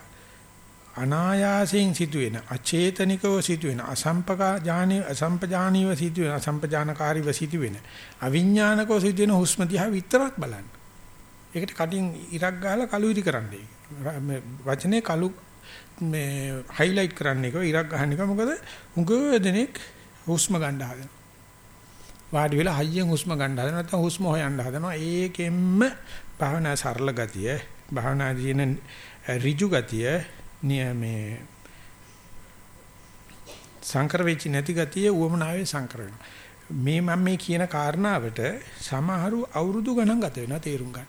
අනායාසයෙන් සිදුවෙන අචේතනිකව සිදුවෙන අසම්පජානීය අසම්පජානීයව සිදුවෙන අසම්පජානකාරීව සිදුවෙන අවිඥානිකව සිදුවෙන හුස්ම දිහා විතරක් බලන්න. ඒකට කටින් ඉරක් ගහලා කළු ඉරි කරන්නේ. මේ වචනේ කළු මේ හයිලයිට් කරන්නේ කෝ ඉරක් ගහන එක මොකද උඟ දෙනෙක් හුස්ම ගන්න හදනවා. වාඩි වෙලා හයියෙන් හුස්ම ගන්න හදනවා නැත්නම් හුස්ම හොයන්න හදනවා. ඒකෙන්ම භාවනා සරල ගතිය, භාවනා දින ඍජු ගතිය මේ සංකර වෙච්ච නැති ගතිය උවමනාවේ සංකර වෙනවා. මේ මම මේ කියන කාරණාවට සමහරු අවුරුදු ගණන් ගත වෙනවා තේරුම් ගන්න.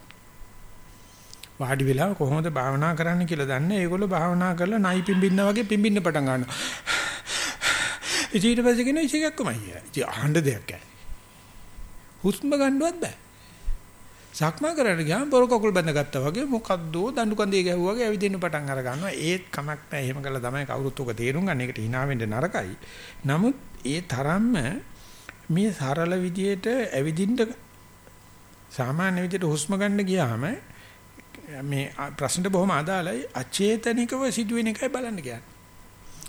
වාඩි වෙලා කොහොමද භාවනා කරන්න කියලා දන්නේ. ඒගොල්ලෝ භාවනා කරලා නයි පිම්බින්න වගේ පිම්බින්න පටන් ගන්නවා. ඊට පස්සේ කියන ඉතිගක්කමයි. ඉතින් අහන්න දෙයක් නැහැ. හුස්ම ගන්නවත් බෑ. සක්මන් කරන්න ගියාම බොර කකුල් බැඳ ගත්තා වගේ මොකද්ද දඬු කඳේ ගැහුවා වගේ ඇවිදින්න පටන් අර ගන්නවා ඒත් කමක් නැහැ එහෙම කළා තමයි කවුරුත් උක තේරුම් ගන්න එකට hina වෙන්න නරකයි නමුත් ඒ තරම්ම මේ සරල විදියට ඇවිදින්න සාමාන්‍ය විදියට හුස්ම ගන්න ගියාම මේ ප්‍රශ්නට බොහොම අදාළයි අචේතනිකව සිදුවෙන එකයි බලන්න කියන්නේ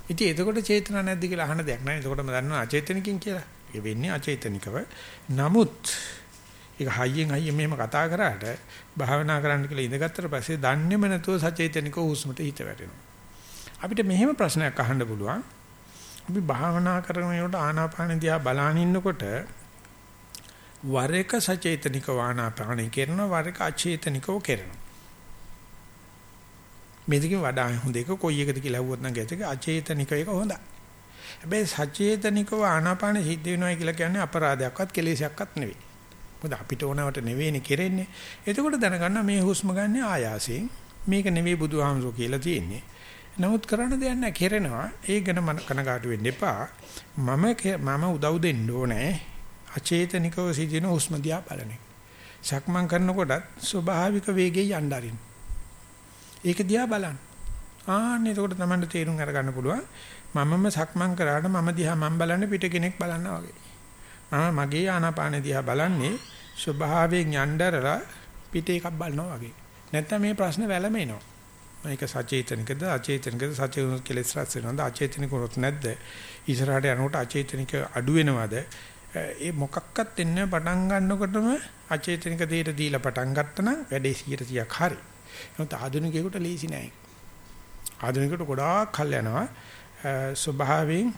ඉතින් එතකොට චේතනා නැද්ද කියලා අහන දෙයක් නෑ. එතකොටම දන්නවා අචේතනිකින් කියලා. ඒක වෙන්නේ අචේතනිකව. නමුත් ඒක හයියෙන් හයියෙන් මෙහෙම කතා කරාට භාවනා කරන්න කියලා ඉඳගත්තට පස්සේ දන්නේම නැතුව සචේතනිකව හුස්මට හිත වැටෙනවා. අපිට මෙහෙම ප්‍රශ්නයක් අහන්න පුළුවන්. අපි භාවනා කරනකොට ආනාපාන දිහා බලාන ඉන්නකොට වර එක සචේතනිකව ආනාපාන කරනවා වර එක අචේතනිකව කරනවා. මේ දෙකෙන් වඩා හොඳ එක කොයි එකද කියලා අහුවොත් නම් ගැතක අචේතනික එක හොඳයි. හැබැයි සචේතනිකව ආනාපාන සිද්ධ වෙනවා කියලා කියන්නේ අපරාධයක්වත් කෙලෙසයක්වත් නෙවෙයි. මොකද අපිට ඕනවට නෙවෙයිනේ කෙරෙන්නේ. එතකොට දැනගන්න මේ හුස්ම ගන්න ආයාසයෙන් මේක නෙවෙයි බුදුහාමුදුරුවෝ කියලා තියෙන්නේ. නමුත් කරන්න දෙයක් නැහැ කෙරෙනවා. ඒක ගැන මම කනගාටු වෙන්න එපා. මම මම උදව් දෙන්න ඕනේ. අචේතනිකව සිටින හුස්ම දිහා බලන එක. සක්මන් කරනකොටත් ස්වභාවික වේගයෙන් යන්න ආරින්. ඒක දිහා බලන්න. ආන්න එතකොට තමයි තේරුම් අරගන්න පුළුවන්. මමම සක්මන් කරාට මම දිහා මම බලන්නේ පිට කෙනෙක් බලනවා වගේ. මම මගේ ආනාපාන දිහා බලන්නේ ස්වභාවයෙන් යnderලා පිට එකක් බලනවා වගේ. නැත්තම් මේ ප්‍රශ්න වැළමෙනවා. මේක සචේතනිකද අචේතනිකද සචේතනික කෙලස් රැස් වෙනවද අචේතනික වුණොත් නැද්ද? ඉස්සරහට යනකොට අචේතනික අඩු වෙනවද? ඒ මොකක්වත් දෙන්නේ පටන් ගන්නකොටම අචේතනික දෙයට දීලා පටන් ගත්තා නම් වැඩේ 100ක් හරි. නමුත් ආධුනිකයෙකුට ලීසි නෑ. ආධුනිකයට ගොඩාක් කල් යනවා. ස්වභාවයෙන්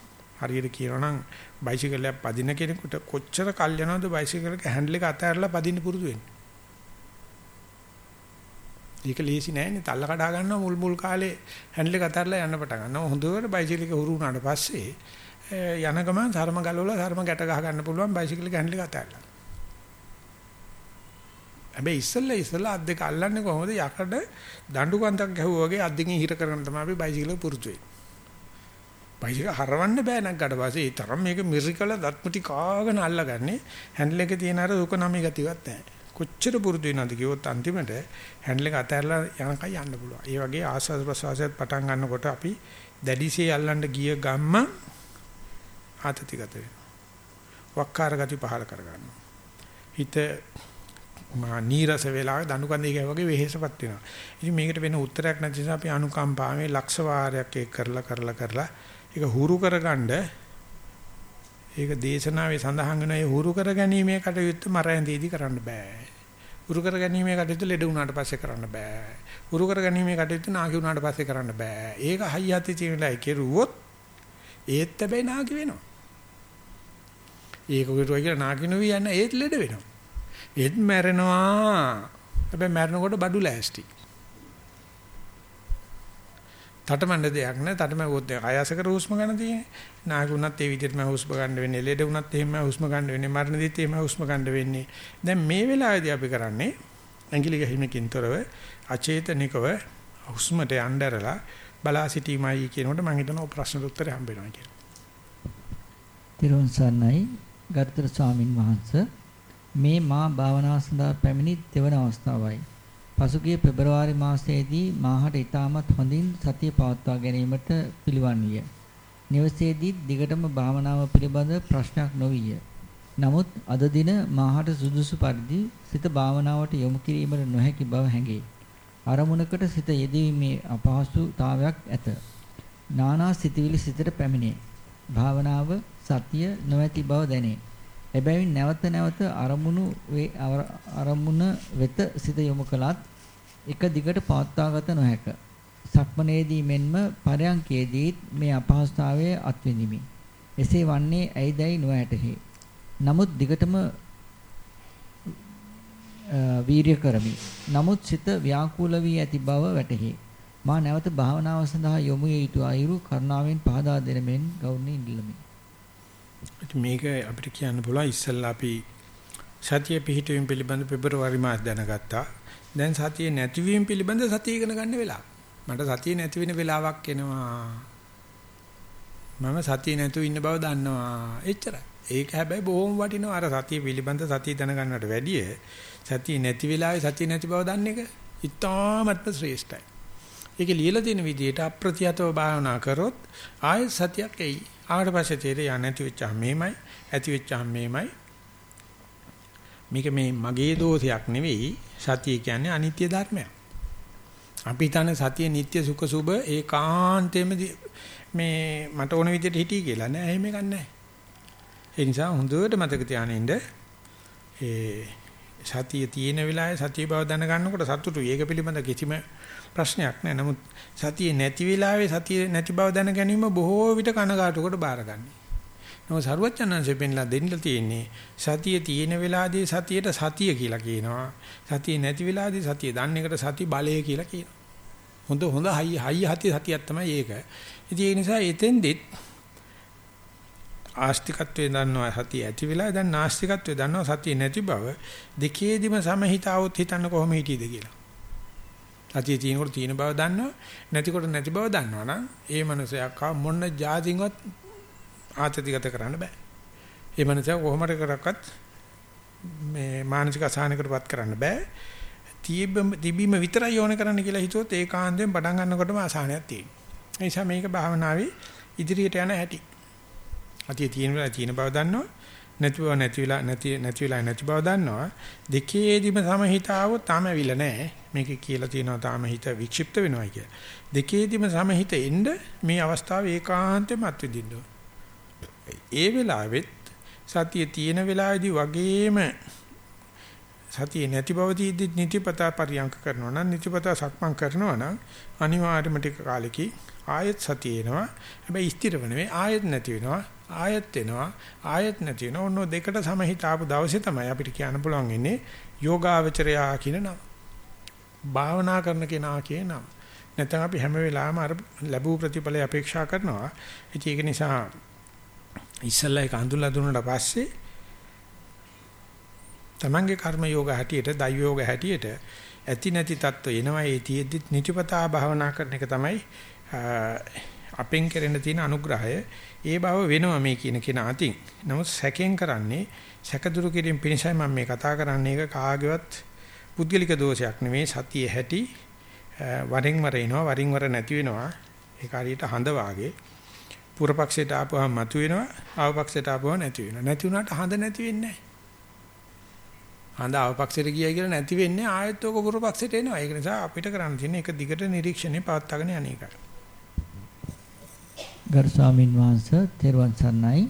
හරියට කියනවා නම් බයිසිකලයක් පදින කෙනෙකුට කොච්චර කල් යනවද බයිසිකල් එක හැන්ඩල් එක අතහැරලා පදින්න පුරුදු වෙන්න. ඒක ලීසි නෑනේ. තල්ල කඩා ගන්නවා මුල් මුල් කාලේ හැන්ඩල් එක අතහැරලා යන්න පටන් ගන්නවා. හොඳට බයිසිකල් එක හුරු වුණාට පස්සේ යන ගමන් ධර්ම ගලවලා ධර්ම ගැට ගහ ගන්න පුළුවන් බයිසිකල් එක හැන්ඩල් එක අතහැරලා. හැබැයි ඉස්සෙල්ලා ඉස්සෙල්ලා අත් දෙක අල්ලන්නේ කොහොමද යකඩ දඬු කන්දක් ගැහුවා වගේ අත් දෙකෙන් හිර කරගෙන තමයි අපි බයිසිකල් පුරුදු වෙන්නේ. බයිසිකල් හරවන්න බෑ නැග්ගට පස්සේ ඒ තරම් මේක මිරිකල දත්මුටි කාගෙන අල්ලගන්නේ හැන්ඩල් එකේ තියෙන අර දුක නමී ගතියවත් නැහැ. කොච්චර පුරුදු වෙනවද කිව්වොත් අන්තිමට හැන්ඩල් එක අතහැරලා යනකම් යන්න පුළුවන්. ඒ වගේ ආස්වාද ප්‍රසවාසයත් පටන් ගන්නකොට අපි දැඩිසේ අල්ලන්න ගිය ගම්ම ආතතිගත වෙනවා. වක්කාර ගති පහල කරගන්නවා. හිත මා නීරස වෙලාවේ දණු කන්දේ වගේ වෙහෙසපත් වෙනවා. ඉතින් මේකට වෙන උත්තරයක් නැති නිසා අපි අනුකම්පාවේ ලක්ෂ වාරයක් ඒක කරලා කරලා කරලා ඒක හුරු කරගන්න ඒක දේශනාවේ සඳහන් වෙන ඒ හුරු කරගැනීමේ කටයුත්ත මරැඳීදී කරන්න බෑ. හුරු කරගැනීමේ කටයුත්ත ලෙඩ වුණාට පස්සේ කරන්න බෑ. හුරු කරගැනීමේ කටයුත්ත නාකි වුණාට පස්සේ කරන්න බෑ. ඒක හයිය හති තියෙනලා කෙරුවොත් ඒත් හැබැයි නාකි වෙනවා. ඒක උගුරුවා කියලා නාකි නොවි යන ඒත් ලෙඩ වෙනවා. ඒත් මැරෙනවා. හැබැයි මැරෙනකොට බඩු ලෑස්ති. තටමඬ දෙයක් නෑ. තටමැවුවොත් ආයාස කර හුස්ම ගන්න තියෙන්නේ. නාගුණත් ඒ විදිහටම හුස්ම ගන්න වෙන්නේ. ලෙඩ වුණත් එහෙම හුස්ම ගන්න වෙන්නේ. මරණ දිත් එහෙම හුස්ම ගන්න වෙන්නේ. දැන් මේ වෙලාවේදී අපි කරන්නේ ඇඟිලි ගැහිමකින් තොරව අචේතනිකව හුස්මට යnderලා බලා සිටීමයි කියනකොට මම හිතනවා ප්‍රශ්නට උත්තරය හම්බ වෙනවා කියලා. තිරුවන් සරණයි ගරුතර ස්වාමින් වහන්සේ මේ මා භාවනාව සඳහා පැමිණි දෙවන අවස්ථාවයි. පසුගිය පෙබරවාරි මාසයේදී මාහට ඊටමත් හොඳින් සතිය පවත්වා ගැනීමට පිළිවන් විය. නිවසේදී දිගටම භාවනාව පිළිබඳ ප්‍රශ්නයක් නොවිය. නමුත් අද දින මාහට සුදුසු පරිදි සිත භාවනාවට යොමු කිරීමට නොහැකි බව හැඟේ. අරමුණකට සිත යෙදීමේ අපහසුතාවයක් ඇත. නානා සිතවිලි සිතට පැමිණේ. භාවනාව සතිය නොඇති බව දැනේ. එබැවින් නැවත නැවත අරමුණු අරමුණ වෙත සිත යොමු කළත් එක දිගට පවත්වාගත නොහැක. සක්මනේදී මෙන්ම පරයන්කේදී මේ අපහසුතාවයේ අත්විඳිමි. එසේ වන්නේ ඇයිදයි නොඇතෙහි. නමුත් දිගටම වීරිය කරමි. නමුත් සිත ව්‍යාකූල වී ඇති බව වැටහි. මා නැවත භාවනාව සඳහා යොමු යුතු අයුරු කරුණාවෙන් පහදා දෙන මෙන් ගෞරවණීය ඉල්ලමි. මේක අපිට කියන්න පුළුවන් ඉස්සෙල්ලා අපි සතිය පිහිටවීම පිළිබඳ පෙබරවාරි මාස දැනගත්තා. දැන් සතිය නැතිවීම පිළිබඳ සතිය ඉගෙන ගන්න වෙලාව. මට සතිය නැති වෙන වෙලාවක් එනවා. මම සතිය නැතුව ඉන්න බව දන්නවා. එච්චරයි. ඒක හැබැයි බොහොම වටිනවා. අර සතිය පිළිබඳ සතිය දැනගන්නට වැඩිය සතිය නැති වෙලාවේ සතිය නැති බව දන්න එක ඉතාමත්ම ශ්‍රේෂ්ඨයි. ඒක ලියලා තියෙන විදිහට අප්‍රතිහතව භාවනා කරොත් ආයෙත් සතියක් එයි. ආවට පස්සේ තේරෙයි යා නැති වෙච්චාම මේමයි, ඇති වෙච්චාම මේමයි. මේක මේ මගේ දෝෂයක් නෙවෙයි. සතිය කියන්නේ අනිත්‍ය ධර්මයක්. අපි හිතන්නේ සතිය නিত্য සුඛ සුබ ඒකාන්තයෙන්ම මේ මට ඕන විදිහට හිටී කියලා නෑ එහෙම එකක් නෑ. ඒ නිසා හොඳට මතක තියාගෙන ඉන්න ඒ සතිය තියෙන වෙලාවේ සතිය බව දැනගන්නකොට සතුටුයි. ඒක පිළිබඳ කිසිම ප්‍රශ්නයක් නෑ. නමුත් සතිය නැති වෙලාවේ සතිය නැති බව දැන ගැනීම බොහෝ විට කනගාටුකට බාරගන්නේ. නමුත් සරුවචනංශයෙන් පෙන්ලා දෙන්න තියෙන්නේ සතිය තියෙන වෙලාවේදී සතියට සතිය කියලා කියනවා. සතිය නැති වෙලාවේදී සතිය දන්න එකට සති බලය කියලා කියනවා. හොඳ හොඳ හයි හයි හති සතියක් තමයි ඒක. ඉතින් ඒ නිසා එතෙන්දෙත් ආස්තිකත්වයේ දන්නවා සතිය ඇති වෙලා දැන් නාස්තිකත්වයේ දන්නවා සතිය නැති බව දෙකේදිම සමහිතාවොත් හිතන්න කොහොම හිටියද කියලා. සතිය තියෙනකොට තියෙන බව දන්නවා නැතිකොට නැති බව දන්නවා නම් ඒ මනුස්සයා මොන જાතින්වත් ආතතිගත කරන්න බෑ. ඒ මනුස්සයා කොහොමද කරක්වත් මේ මානසික අසහනයකටපත් කරන්න බෑ. තිබීම විතරයි ඕන කරන්න කියලා හිතුවොත් ඒකාන්තයෙන් පටන් ගන්නකොටම අසහනයක් තියෙනවා. ඒ නිසා මේක භාවනාවේ ඉදිරියට යන හැටි. අතිය තියෙන වෙලාව තියෙන බව දන්නවා. නැති බව නැති වෙලා නැති නැති වෙලා නැති බව දන්නවා. දෙකේදිම සමහිතාව තාම ඇවිල්ලා නැහැ. මේක කියලා තියෙනවා තාම හිත වික්ෂිප්ත වෙනවා කියලා. දෙකේදිම සමහිත එන්න මේ අවස්ථාව ඒකාන්තයෙන්ම අත්විඳින්න ඕන. ඒ වෙලාවෙත් සතිය තියෙන වෙලාවේදී වගේම සතිය නැති බව තීද්දි නිතිපතා පරියන්ක කරනවා නම් නිතිපතා සක්මන් කරනවා නම් අනිවාර්යම ටික කාලෙකී ආයෙත් සතිය එනවා. හැබැයි ස්ථිරව නෙවෙයි ආයෙත් නැති වෙනවා ආයෙත් එනවා ආයෙත් නැති වෙනවා. ඔන්න දෙකට සමහිත ආපු දවසේ තමයි අපිට කියන්න පුළුවන් ඉන්නේ යෝගාවචරයා කියන නම. භාවනා කරන කෙනා කියන නම. නැත්නම් අපි හැම වෙලාවෙම අර ලැබූ ප්‍රතිඵලය අපේක්ෂා කරනවා. ඒක නිසා ඉස්සල්ලා ඒක අඳුල්ලා දුන්නාට පස්සේ තමන්ගේ කර්ම යෝග හැටියට දෛව යෝග හැටියට ඇති නැති தত্ত্ব එනවා. ඒ තියෙද්දිත් නිතිපතා භාවනා කරන එක තමයි අපෙන් කෙරෙන තියෙන අනුග්‍රහය. ඒ බව වෙනවා මේ කියන කෙනා අතින්. නමුත් සැකෙන් කරන්නේ සැකදුරු කිරීම පිණිසයි මම මේ කතා කරන්නේ. ඒක කාගේවත් පුද්ගලික දෝෂයක් නෙමෙයි සතිය හැටි වරින් වර එනවා වරින් වර නැති වෙනවා. ඒක හරියට හඳ වාගේ. පුරපක්ෂයට ආපුවම මතුවෙනවා. ආවපක්ෂයට ආපුවම නැති වෙනවා. නැති වුණාට හඳ නැති වෙන්නේ නැහැ. හඳ ආවපක්ෂයට ගියයි කියලා නැති වෙන්නේ ආයෙත් ඔක පුරපක්ෂයට එනවා. ඒක නිසා අපිට කරන්න තියෙන්නේ එක දිගට නිරීක්ෂණය පවත්වාගෙන යන එකයි ගරු ස්වාමින් වහන්සේ තෙරුවන් සරණයි.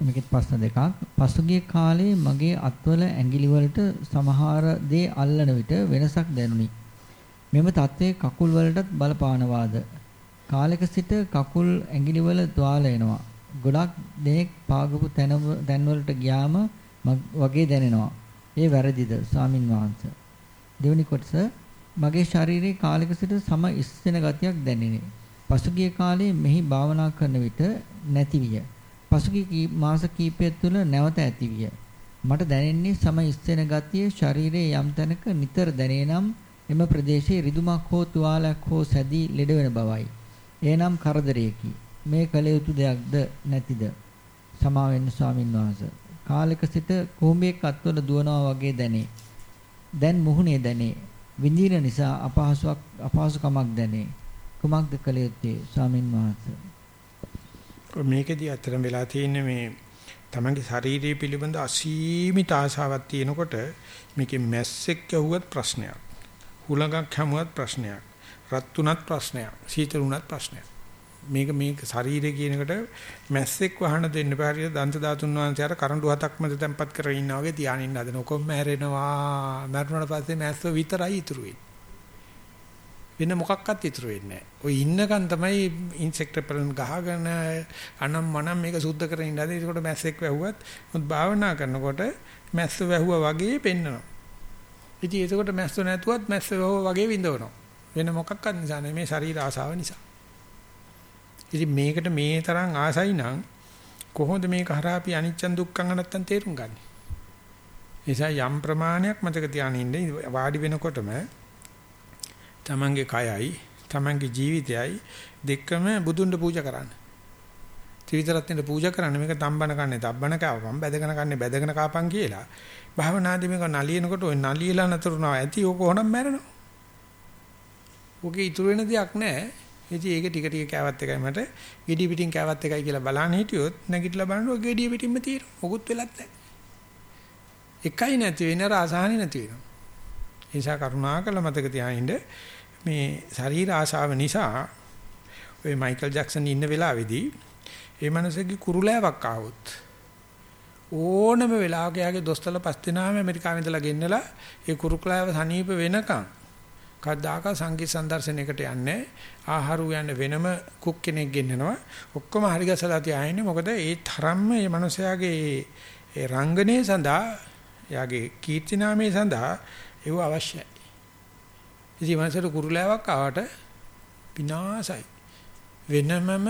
මේකෙත් ප්‍රශ්න දෙකක්. පසුගිය කාලේ මගේ අත්වල ඇඟිලි වලට සමහර දේ අල්ලන විට වෙනසක් දැනුනි. මෙම தත්ත්වයේ කකුල් වලටත් බලපානවාද? කාලයක සිට කකුල් ඇඟිලිවල තුවාල එනවා. ගොඩක් දෙනෙක් පාගපු තැන් වලට ගියාම වගේ දැනෙනවා. ඒ වැරදිද ස්වාමින් වහන්සේ? දෙවෙනි කොටස මගේ ශරීරයේ කාලයක සිට සම ඉස්සෙන ගතියක් දැනිනේ. පසුගිය කාලයේ මෙහි භාවනා කරන විට නැති විය. පසුගිය මාස කිහිපය තුළ නැවත ඇති විය. මට දැනෙන්නේ සම ඉස්සෙන ගතිය ශරීරයේ යම් තැනක නිතර දැනේ නම් එම ප්‍රදේශයේ රිදුමක් හෝ තුවාලයක් හෝ සැදී ලෙඩ වෙන බවයි. එනම් කරදරයකි. මේ කල යුතු දෙයක්ද නැතිද? සමා වෙන්න ස්වාමින් වහන්සේ. කාලයක සිට කුඹේක් අත්වල දුවනවා වගේ දැනේ. දැන් මුහුණේ දැනේ. විඳින නිසා අපහසුයක් අපහසුකමක් දැනේ. කුමක්ද කළ යුත්තේ ස්වාමින් වහන්සේ? මේකදී අතරම වෙලා තියෙන්නේ මේ තමන්ගේ ශාරීරික පිළිබඳ අසීමිත ආශාවක් තියෙනකොට මේකේ මැස්සෙක් ඇහුවත් ප්‍රශ්නයක්. හුලඟක් හැමුවත් ප්‍රශ්නයක්. රත් උනත් ප්‍රශ්නයක්. සීතල උනත් ප්‍රශ්නයක්. මේක මේක ශරීරය කියන එකට මැස්සෙක් වහන දෙන්න බැරිය දන්ත ධාතුන් වහන්සේ අර කරඬු හතක් මැද තැම්පත් කරගෙන ඉන්නා වගේ ධානය ඉන්න හදන ඔකොම මැරෙනවා. මැරුණාට පස්සේ මැස්සෝ විතරයි ඉතුරු වෙන මොකක්වත් ඉතුරු වෙන්නේ නැහැ. ඔය ඉන්නකන් තමයි ඉන්සෙක්ට් රෙපලන්ට් ගහගෙන අනම් මනම් මේක සුද්ධ කරගෙන ඉන්න හදන. ඒකට මැස්සෙක් වැහුවත් මොකද භාවනා කරනකොට මැස්ස වැහුවා වගේ පෙන්නවා. ඉතින් ඒකට මැස්ස නැතුවත් මැස්ස වැහුවා වගේ විඳවනවා. වෙන මොකක්වත් නිසා නෙමෙයි මේ ශරීර ආසාව නිසා. ඉතින් මේකට මේ තරම් ආසයි නම් කොහොමද මේක හරහා අපි අනිච්චන් දුක්ඛං නැත්තම් තේරුම් ගන්නෙ? නිසා යම් ප්‍රමාණයක් මතක තියාගෙන ඉන්න වාඩි වෙනකොටම තමන්ගේ කයයි තමන්ගේ ජීවිතයයි දෙකම බුදුන්ට පූජා කරන්න. ත්‍රිවිධ පූජා කරන්න මේක තම්බන කන්නේ තබ්බන කාපම් බැදගෙන කන්නේ බැදගෙන කාපම් කියලා. භාවනාදී මේක නලියනකොට ওই නලියලා නතරුනවා ඇති ඕක හොනම් මැරෙනවා. ඔකේ ඉතුරු වෙන දෙයක් නැහැ. ඉතින් ඒක ටික ටික කෑවත් එකයි මට ගෙඩි පිටින් කෑවත් එකයි කියලා බලන්න හිටියොත් නැගිටලා බලනකොට ගෙඩිය පිටින්ම තියෙනවා. මොකුත් වෙලත් නැහැ. එකයි නැති වෙන රසහානි නැති වෙනවා. ඒ නිසා කරුණාකර මතක තියාගන්න මේ ශරීර ආශාව නිසා ඔය මයිකල් ජැක්සන් ඉන්න වෙලාවේදී ඒ මනුස්සගේ කුරුලෑවක් ආවොත් ඕනම වෙලාවක යාගේ දොස්තරලා පස් දිනාම ඇමරිකාවෙන් ඉඳලා ගෙන්නලා ඒ කුරුකලාව සනීප වෙනකන් කවදාක සංගීත සම්දර්ශනයකට යන්නේ ආහාරු යන වෙනම කුක් කෙනෙක් ගෙන්නනවා. ඔක්කොම හරි ගසලා තියාගෙන මොකද ඒ තරම්ම මේ මනුස්සයාගේ ඒ රංගනේ සඳහා එයාගේ කීර්ති නාමයේ සඳහා ඒව අවශ්‍යයි. ඉතින් මනසට කුරුලාවක් ආවට විනාසයි. වෙනමම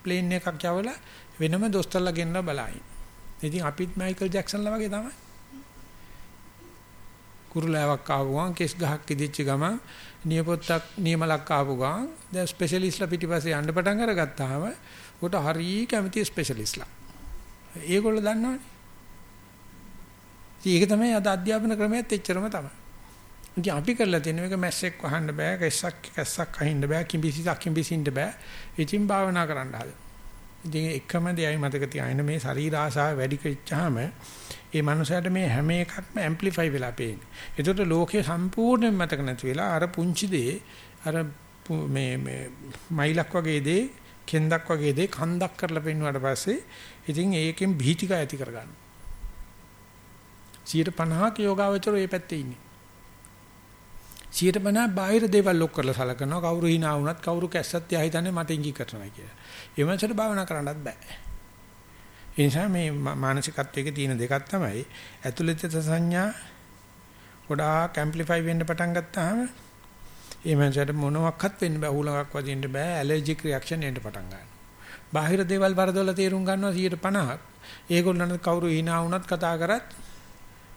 ප්ලේන් එකක් යවලා වෙනම දොස්තරලා ගෙන්නලා බලائیں ඉතින් අපිත් මයිකල් ජැක්සන්ලා වගේ තමයි. කුරුලෑවක් ආපු ගමන් කෙස් ගහක් ඉදිච්ච ගමන් නියපොත්තක් නියමලක් ආපු ගමන් දැන් ස්පෙෂලිස්ට්ලා පිටිපස්සේ යන්න පටන් අරගත්තාම උට හරිය කැමති ස්පෙෂලිස්ට්ලා. ඒගොල්ලෝ දන්නවනේ. ඒක තමයි අද අධ්‍යාපන ක්‍රමයේත් එච්චරම තමයි. ඉතින් අපි කරලා තියෙන මේක මැස්සෙක් වහන්න බෑ, කැස්සක් කැස්සක් අහින්න බෑ, කිඹිසිසක් කිඹිසින්න බෑ. ඉතින් භාවනා කරන්න හදලා. ඉතින් එකම දෙයයි මතක තියාගෙන මේ ශරීර ආසාව වැඩි වෙච්චාම ඒ මනුස්සයාට මේ හැම එකක්ම ඇම්ප්ලිෆයි වෙලා පේන්නේ. ඒකට ලෝකේ සම්පූර්ණයෙන් මතක නැති වෙලා අර පුංචි දේ අර මේ මේ මයිලක් වගේ දේ කෙන්දක් වගේ දේ කන්දක් කරලා පෙන්නුවාට පස්සේ ඉතින් ඒකෙන් භීතික ඇති කරගන්න. 150ක යෝගාවචරෝ මේ පැත්තේ ඉන්නේ. 150 බාහිර දේවල් ලොක් කරලා සලකනවා කවුරු hina වුණත් කවුරු කැස්සත් යා හිතන්නේ මට ඉඟි කරනවා කියලා. ඒ මනසට භාවනා කරන්නත් බෑ. ඒ නිසා මේ මානසිකත්වයේ තියෙන දෙකක් තමයි ඇතුළත සංඥා ගොඩාක් ඇම්ප්ලිෆයි වෙන්න පටන් ගත්තාම ඒ මනසට මොනවත් වෙන්න බෑ උලඟක් වදින්න බෑ ඇලර්ජික් රියැක්ෂන් එන්න පටන් ගන්නවා. බාහිර දේවල් වරදොල තේරුම් ගන්නවා 150ක්. ඒගොල්ලන්ට කවුරු hina වුණත් කතා කරත්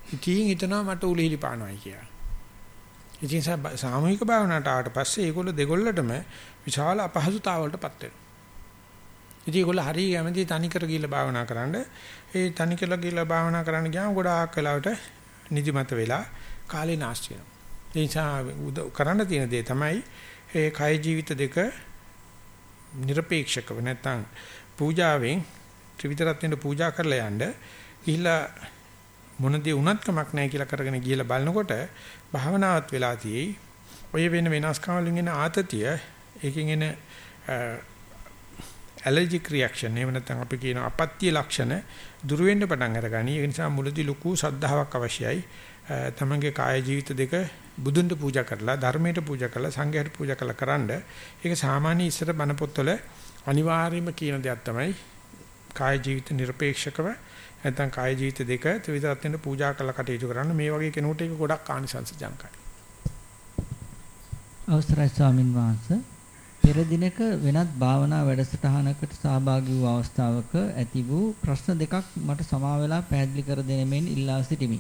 ඉතින් හිතනවා මට උලිහිලි පානවායි කියලා. ඉතින් සාමූහික භාවනාවට ආවට පස්සේ ඒගොල්ලෝ දෙගොල්ලටම විශාල අපහසුතාවලටපත් වෙනවා. ඉතින් ඒගොල්ල හරිය කැමති තනිකර ගිහිල්ලා භාවනා කරන්න. ඒ තනිකර ගිහිල්ලා භාවනා කරන්න ගියාම ගොඩාක් වෙලාවට නිදිමත වෙලා කාලේ නාස්ති වෙනවා. ඒ නිසා කරන්න තියෙන දේ තමයි ඒ කය ජීවිත දෙක নিরপেক্ষකව නැත්නම් පූජාවෙන් ත්‍රිවිධ රත්නෙට පූජා කරලා යන්න ගිහිල්ලා මොන දේ වුණත් කමක් නැහැ කියලා කරගෙන ගිහිල්ලා බලනකොට භාවනාවත් වෙලා තියෙයි. ඔය වෙන වෙනස්කම් වලින් එන ආතතිය ඒකෙන් එන ඇලර්ජික් රියැක්ෂන් එහෙම නැත්නම් අපි කියන අපත්‍ය ලක්ෂණ දුර වෙන්න පටන් අරගනි. ඒ නිසා මුලදී ලොකු සද්ධාාවක් අවශ්‍යයි. තමන්ගේ කාය ජීවිත දෙක බුදුන්ට පූජා කරලා ධර්මයට පූජා කරලා සංඝයට පූජා කරලා කරන්න. ඒක සාමාන්‍ය ඉස්සර බණ පොත්වල අනිවාර්යයෙන්ම කියන දෙයක් තමයි කාය ජීවිත নিরপেক্ষකව නැත්නම් කාය ජීවිත දෙක ත්‍රිවිධ රත්නෙට පූජා කරලා කටයුතු කරන්න. මේ වගේ කෙනෙකුට ඒක ගොඩක් ආනිසංසජනකයි. අවසරයි ස්වාමින් වහන්සේ පෙර දිනක වෙනත් භාවනා වැඩසටහනකට සහභාගී වූ අවස්ථාවක ඇති වූ ප්‍රශ්න දෙකක් මට සමා වෙලා පැහැදිලි කර දෙනෙමින් ඉල්ලා සිටිමි.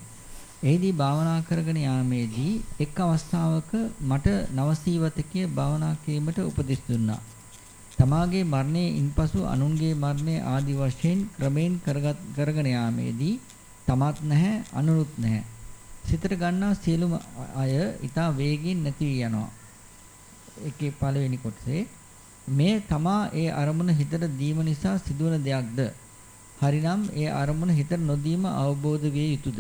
එෙහිදී භාවනා කරගෙන යාමේදී එක් අවස්ථාවක මට නවසීවතකයේ භාවනා කිරීමට උපදෙස් දුන්නා. තමාගේ මරණයේ ඉන්පසු අනුන්ගේ මරණය ආදි වශයෙන් ක්‍රමෙන් කරගෙන යාමේදී තමත් නැහැ අනුරුත් නැහැ. සිතට ගන්නා සියලුම අය ඊට වේගින් නැති යනවා. එකේ පළවෙනි කොටසේ මේ තමා ඒ අරමුණ හිතට දීම නිසා සිදුවන දෙයක්ද? හරිනම් ඒ අරමුණ හිතට නොදීම අවබෝධ විය යුතුයද?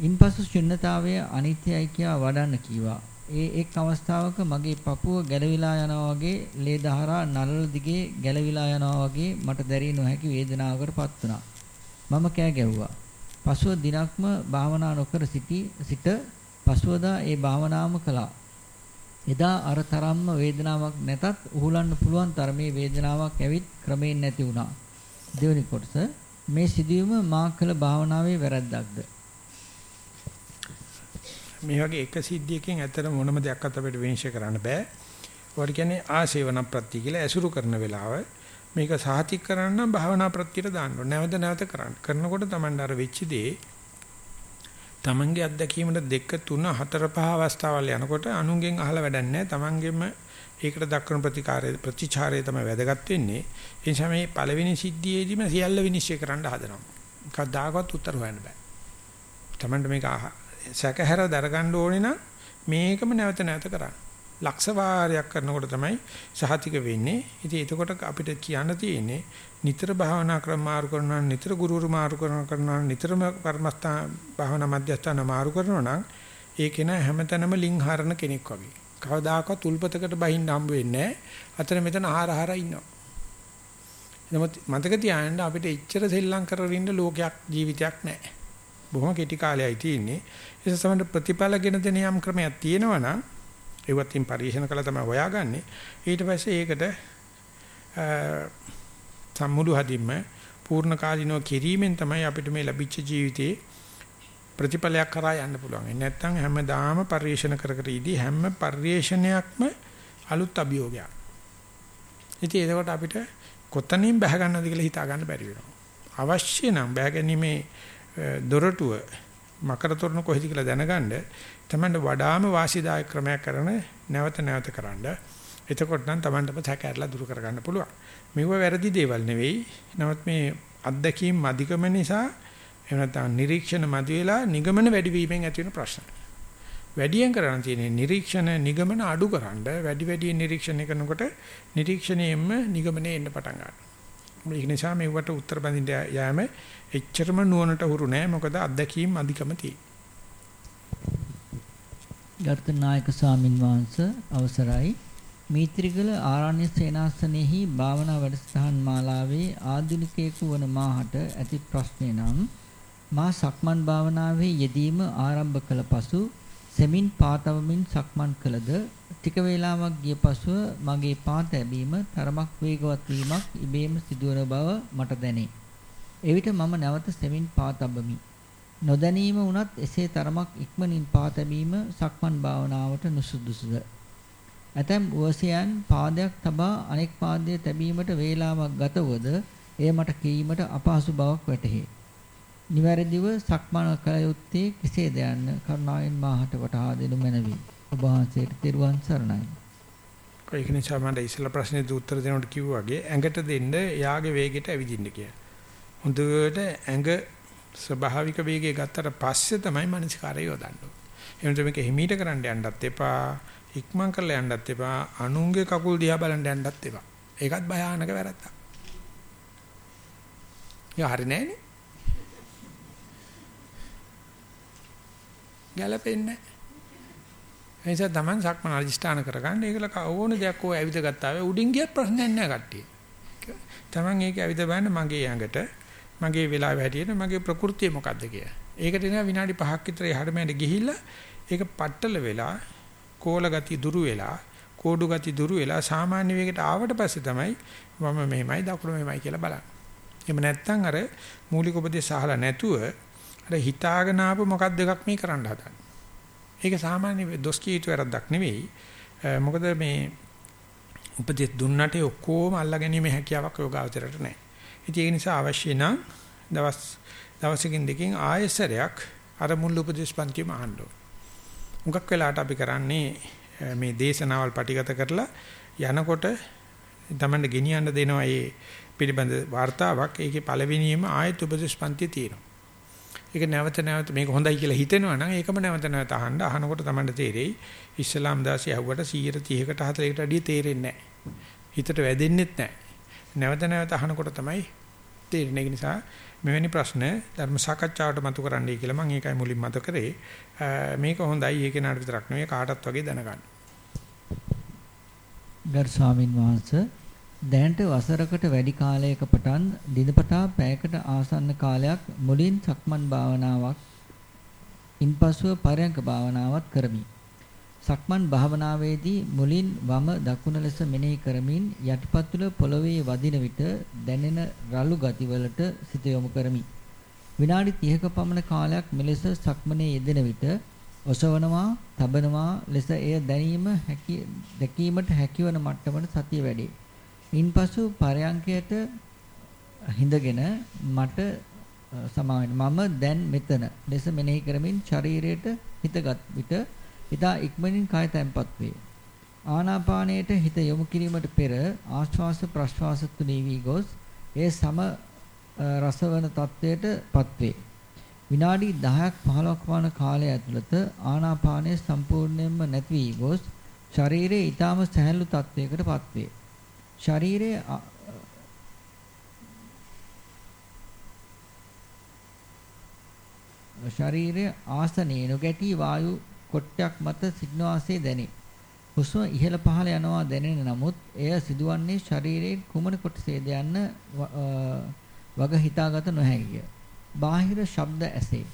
ඉන්පසු ශුන්්‍යතාවය අනිත්‍යයි කියා වඩන්න කීවා. ඒ එක් අවස්ථාවක මගේ පපුව ගැලවිලා යනවා වගේ ලේ දහරා නළල දිගේ ගැලවිලා යනවා වගේ මට දැරිය නොහැකි වේදනාවකටපත් වුණා. මම කෑ ගැව්වා. පසුව දිනක්ම භාවනා නොකර සිටි සිට පසුවදා ඒ භාවනාවම කළා. එදා අර තරම්ම වේදනාවක් නැතත් උහුලන්න පුළුවන් තරමේ වේදනාවක් ඇවිත් ක්‍රමයෙන් නැති වුණා. දෙවෙනි කොටස මේ සිදුවීම මා කළ භාවනාවේ වැරැද්දක්ද? මේ වගේ එක සිද්ධියකින් ඇත්තට මොනම දෙයක් අපිට විනිශ්චය කරන්න බෑ. ඒවට කියන්නේ ආසේවන ප්‍රත්‍ය කියලා ඇසුරු කරන වෙලාව මේක සාහිතික කරන්න නම් භාවනා ප්‍රත්‍යයට දාන්න ඕනේ. නැවත නැවත කරන්න. කරනකොට Taman අර වෙච්ච දේ Tamanගේ අත්දැකීමට දෙක තුන හතර පහ අවස්ථාවල් යනකොට අනුන්ගෙන් අහලා වැඩක් නැහැ. Tamanගෙම ඒකට දක්වන ප්‍රතිකාරය ප්‍රතිචාරය තමයි වැදගත් වෙන්නේ. ඒ නිසා මේ පළවෙනි සිද්ධියේදීම සියල්ල විනිශ්චය කරන්න හදනවා. කවදාකවත් උත්තර හොයන්න බෑ. Tamanට මේක සැකහැර දරගන්න ඕනේ නම් මේකම නැවත නැවත කරන්න. ලක්ෂ වාරයක් කරනකොට තමයි සහතික වෙන්නේ. ඉතින් එතකොට අපිට කියන්න තියෙන්නේ නිතර භාවනා ක්‍රම මාරු කරනවා නිතර ගුරුවරු මාරු කරනවා නිතරම කර්මස්ථාන භාවනා මධ්‍යස්ථාන මාරු කරනවා නම් ඒක න හැමතැනම ලිං හරන කෙනෙක් වගේ. කවදාකවත් උල්පතකට බහින්න හම්බ වෙන්නේ නැහැ. අතන මෙතන ආහාර ආහාර ඉන්නවා. නමුත් මතක තියාගන්න අපිට එච්චර සෙල්ලම් කරගෙන ඉන්න ලෝකයක් ජීවිතයක් නැහැ. බොහොම කෙටි කාලයයි තියෙන්නේ. ඒ නිසා ප්‍රතිඵලගෙන දෙන යම් ක්‍රමයක් තියෙනවා නම් ඒවත් ඉන් පරිශන කළා තමයි හොයාගන්නේ. ඊට පස්සේ ඒකට සම්මුළු හදින්ම පූර්ණ කාලිනව කිරීමෙන් තමයි අපිට මේ ලැබිච්ච ජීවිතේ ප්‍රතිඵලයක් කරා යන්න පුළුවන්. ඒ නැත්තම් හැමදාම පරිශන කර කර ඉදී හැම පරිශනයක්ම අලුත් අභියෝගයක්. ඉතින් ඒකට අපිට කොතනින් බහ ගන්නවද කියලා හිතා ගන්න බැරි වෙනවා. අවශ්‍ය නම් බෑගැනීමේ දොරටුව මකර තොරණ කොහෙද කියලා දැනගන්න තමයි වඩාම වාසිදායක ක්‍රමයක් කරන නැවත නැවත කරන්න. එතකොට නම් Tamanටම සැකහැරලා දුරු කරගන්න පුළුවන්. මේව වැරදි දේවල් නෙවෙයි. නමුත් මේ අත්දැකීම් අධිකම නිසා එහෙම නැත්නම් නිරීක්ෂණ මදි වෙලා නිගමන වැඩි වීමෙන් ඇති වෙන ප්‍රශ්න. වැඩියෙන් කරන්න තියෙන නිරීක්ෂණ නිගමන අඩු කරන්න වැඩි වැඩියෙන් නිරීක්ෂණය කරනකොට නිරීක්ෂණයෙන්ම නිගමනේ එන්න පටන් ගන්නවා. ඒක නිසා මේවට උත්තර බඳින්න යෑම එච්චරම නුවණට හුරු නෑ මොකද අත්දැකීම් අධිකම තියෙනවා. ගර්තනායක ස්වාමින් වහන්සේ අවසරයි මීත්‍රිගල ආරණ්‍ය සේනාසනෙහි භාවනා වැඩසටහන් මාලාවේ ආධුනිකයෙකු වන මාහට ඇති ප්‍රශ්නේ නම් මා සක්මන් භාවනාවේ යෙදීම ආරම්භ කළ පසු සෙමින් පාතවමින් සක්මන් කළද ටික වේලාවක් ගිය පසුව මගේ පා තැබීම තරමක් වේගවත් වීමක් ඉබේම සිදුවන බව මට දැනේ. එවිට මම නැවත සෙමින් පා තබමි. නොදැනීම වුණත් එසේ තරමක් ඉක්මනින් පා තැබීම සක්මන් භාවනාවට නුසුදුසුද? ඇතැම් උවසයන් පාදයක් තබා අනෙක් පාදයේ තැබීමට වේලාවක් ගතවද එය මට කීමට අපහසු බවක් වැටහේ. නිවැරදිව සක්මන කළ යුත්තේ කෙසේද යන්න කරුණාවෙන් මාහට වටහා දෙනු මැනවි. ඔබ වහන්සේට තෙරුවන් සරණයි. ඒක නිසා මම ඉස්සෙල්ලා ප්‍රශ්නෙට උත්තර දෙනකොට කිව්වා වගේ ඇඟට දෙන්න එයාගේ වේගයට ඇවිදින්න කියලා. හොඳට ඇඟ ස්වභාවික වේගය ගත්තට පස්සේ තමයි මනසිකාරය යොදන්න ඕනේ. එහෙනම් මේක හිමීට කරන්න යන්නත් එපා. ඉක්මන් කරලා යන්නත් එපා. අනුන්ගේ කකුල් දිහා බලන්න යන්නත් එපා. ඒකත් භයානක වැරද්දක්. ඒක හරි නෑනේ. ගැලපෙන්නේ නැහැ. ඒ නිසා Taman සක්මන අධිෂ්ඨාන කරගන්න ඒකල ඕන දෙයක් ඕ ඇවිද ගත්තාවේ උඩින් ගියත් ප්‍රශ්නයක් නැහැ කට්ටිය. Taman ඒක ඇවිද බලන්න මගේ ඇඟට මගේ වෙලාව හැටියට මගේ ප්‍රകൃතිය මොකද්ද කියලා. ඒකට එනවා විනාඩි 5ක් විතර එහාට මෙහාට ගිහිල්ලා ඒක පట్టල වෙලා කෝල ගති දුරු වෙලා කෝඩු ගති දුරු වෙලා සාමාන්‍ය වේගයට ආවට පස්සේ තමයි මම මෙහෙමයි දකුණු මෙහෙමයි කියලා බලන්නේ. එහෙම නැත්නම් අර මූලික උපදේශ අහලා නැතුව අර හිතාගෙන ආපු මොකක්ද එකක් මේ කරන්න හදන්නේ. ඒක සාමාන්‍ය දොස් කීිත වැරද්දක් නෙවෙයි. මොකද මේ උපදෙස් දුන්නට ඔක්කොම අල්ලා ගැනීම හැකියාවක් යෝගාවචරයට නැහැ. ඉතින් ඒ නිසා අවශ්‍ය නම් දවස් දවසකින් දෙකකින් ආයෙසරයක් අර මුල් උපදේශ පන්තියම අහන්න ඕන. මුගක් වෙලාට අපි කරන්නේ මේ දේශනාවල් පටිගත කරලා යනකොට තමන්න ගෙනියන්න දෙනවා මේ පිළිබඳ වார்த்தාවක්. ඒකේ පළවෙනියම ආයෙත් උපදේශ පන්තිය තියෙනවා. ඒක නැවත නැවත මේක හොඳයි කියලා හිතෙනවා නම් ඒකම නැවත නැවත අහන්න අහනකොට තමයි තේරෙයි ඉස්ලාම් දාසිය ඇහුවට 130කට 40කට අඩිය තේරෙන්නේ නැහැ. හිතට වැදෙන්නෙත් නැහැ. නැවත නැවත අහනකොට තමයි තේරෙන්නේ. ඒ නිසා මෙවැනි ප්‍රශ්න ධර්ම සාකච්ඡාවට මතු කරන්නයි කියලා මම ඒකයි මුලින් මත කරේ. මේක හොඳයි. ඒක නාට විතරක් නෙවෙයි කාටත් වගේ දැනගන්න. ගරු ස්වාමින් වහන්සේ දැනට වසරකට වැඩි කාලයක පටන් දිනපතා පැයකට ආසන්න කාලයක් මුලින් සක්මන් භාවනාවක් ඉන්පසුව පරයන්ක භාවනාවක් කරමි. සක්මන් භාවනාවේදී මුලින් වම දකුණ ලෙස මෙනෙහි කරමින් යටිපතුල පොළවේ වදින විට දැනෙන රළු ගතිවලට සිත යොමු කරමි. විනාඩි 30ක පමණ කාලයක් මෙලෙස සක්මනේ යෙදෙන විට ඔසවනවා, තබනවා ලෙස එය දැනීම හැකි දැකීමට හැකිවන මට්ටමට සතිය වැඩේ. ඉන්පසු පරයන්කයට හිඳගෙන මට සමාවෙන්න මම දැන් මෙතන ලෙස මෙනෙහි කරමින් ශරීරයට හිතගත් විට ඉතා ඉක්මනින් කය තැම්පත් වේ. ආනාපානයට හිත යොමු කිරීමට පෙර ආශ්වාස ප්‍රශ්වාස තුනී වී ගොස් ඒ සම රසවන තත්වයට පත්වේ. විනාඩි 10ක් 15ක් වන කාලය ඇතුළත ආනාපානය සම්පූර්ණයෙන්ම නැති වී ගොස් ශරීරයේ ඊටම සැහැල්ලු තත්වයකට පත්වේ. ශරීරයේ ශරීරයේ ආසනයේ නොගැටි වායු කොට්ටයක් මත සිටන වාසේ දැනේ. හුස්ම ඉහළ පහළ යනවා දැනෙන නමුත් එය සිදුවන්නේ ශරීරයේ කුමන කොටසේද යන්න වග හිතාගත නොහැකිය. බාහිර ශබ්ද ඇසේ.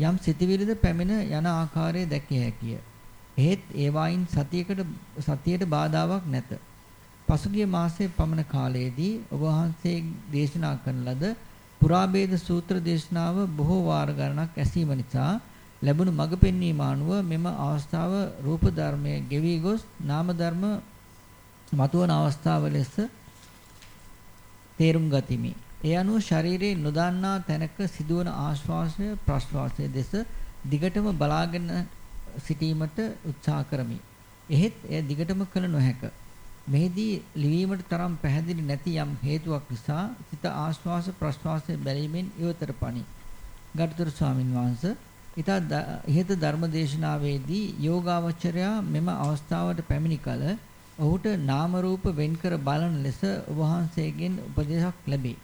යම් සිතවිලිද පැමිණ යන ආකාරය දැකිය හැකිය. එහෙත් ඒවායින් සතියකට සතියට බාධාවක් නැත. පසුගිය මාසයේ පමණ කාලයේදී ඔබ වහන්සේ දේශනා කරන ලද පුරාභේද සූත්‍ර දේශනාව බොහෝ වාර ගණනක් ඇසීම නිසා ලැබුණු මඟ පෙන්වීම අනුව මෙම අවස්ථාව රූප ධර්මයේ ගෙවි ගොස් නාම ධර්ම මතුවන අවස්ථාව ලෙස තේරුම් ගතිමි. ඒ අනුව ශරීරයේ නොදන්නා තැනක සිදුවන ආශ්වාසය ප්‍රශ්වාසය දෙස දිගටම බලාගෙන සිටීමට උත්සාහ කරමි. එහෙත් එය දිගටම කළ නොහැක. මෙහිදී ලිවීමට තරම් පැහැදිලි නැති යම් හේතුවක් නිසා සිත ආශ්වාස ප්‍රශ්වාසයේ බැලීමෙන් ඉවතට පනි. ගරුතර ස්වාමින් වහන්සේ ඊට ඉහත ධර්මදේශනාවේදී යෝගාවචරයා මෙම අවස්ථාවට පැමිණි කල ඔහුට නාම රූප වෙන්කර බලන ලෙස ඔබ වහන්සේගෙන් උපදේශක් ලැබේ.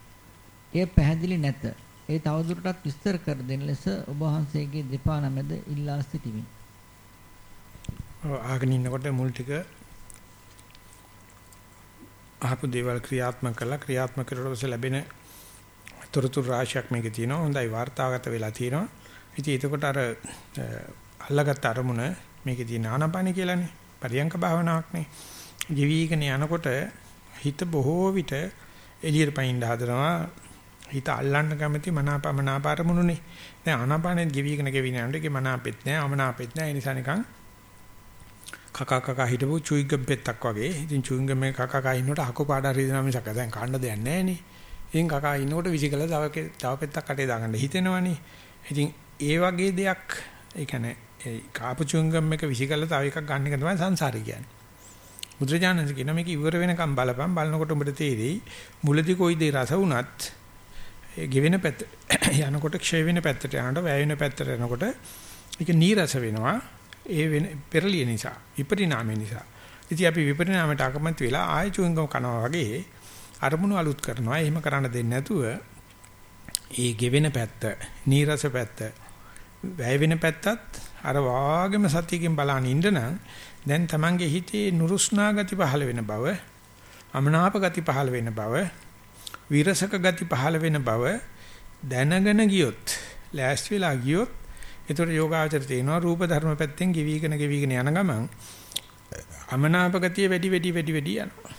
එය පැහැදිලි නැත. ඒ තවදුරටත් විස්තර කර දෙන ලෙස ඔබ වහන්සේගේ දෙපා නමැද ඉල්ලා සිටිමි. ආගෙන ඉන්නකොට මුල් ටික අහපු දේවල් ක්‍රියාත්මක කළා ක්‍රියාත්මක කරලා පස්සේ ලැබෙන තොරතුරු රාශියක් මේකේ තියෙනවා. හොඳයි වාර්තාගත වෙලා තියෙනවා. ඉතින් එතකොට අර අල්ලගත්ත අරමුණ මේකේ තියෙන ආනාපාන කියලානේ. පරියංක භාවනාවක්නේ. ජීවීගෙන යනකොට හිත බොහෝ විට එළියට පයින් හදනවා. හිත අල්ලන්න කැමති මනාපමනාප අරමුණුනේ. දැන් ආනාපානෙ ජීවීගෙන ගෙවින යනකොට ඒකේ මනාපෙත් නැහැ, අමනාපෙත් නැහැ. ඒ නිසා නිකන් කකා කකා හිටපු චුයිගම් පෙත්තක් වගේ. ඉතින් චුයිගම් එක කකා කකා ඉන්නකොට අකෝ පාඩා රිදෙනා මිසක දැන් කන්න දෙයක් නැහැ නේ. ඉතින් කකා ඉන්නකොට විසිකලා තව තව පෙත්තක් කටේ දාගන්න හිතෙනවනේ. ඉතින් ඒ වගේ දෙයක් ඒ කියන්නේ ඒ කාපු චුයිගම් එක විසිකලා තව එකක් ගන්න එක තමයි සංසාරය කියන්නේ. බුදුරජාණන් කියන මේක ඉවර වෙනකම් බලපන් බලනකොට උඹට තේරෙයි මුලදී කොයි දේ රස වුණත් ඒ ගෙවෙන පැත්ත යනකොට ක්ෂය වෙන පැත්තට යනකොට වැය වෙන පැත්තට යනකොට ඒක නීරස වෙනවා ඒ වෙන පෙරලිය නිසා විපරිණාමය නිසා. ඉතින් අපි විපරිණාමයට අකමැති වෙලා ආය චුංගම් කනවා වගේ අරමුණු අලුත් කරනවා. එහෙම කරන්න දෙන්නේ නැතුව ඒ ගෙවෙන පැත්ත, නීරස පැත්ත, වැය වෙන පැත්තත් අර වාගෙම සතියකින් බලන ඉඳනනම් දැන් Tamange හිතේ නුරුස්නා ගති පහළ වෙන බව, අමනාප ගති පහළ වෙන බව, විරසක ගති පහළ වෙන බව දැනගෙන ගියොත්, ලෑස්ති වෙලා ගියොත් ඒතර යෝගාචර තේනවා රූප ධර්ම පැත්තෙන් ගෙවිගෙන ගෙවිගෙන යන ගමන් අමනාප ගතිය වැඩි වැඩි වැඩි වැඩි යනවා.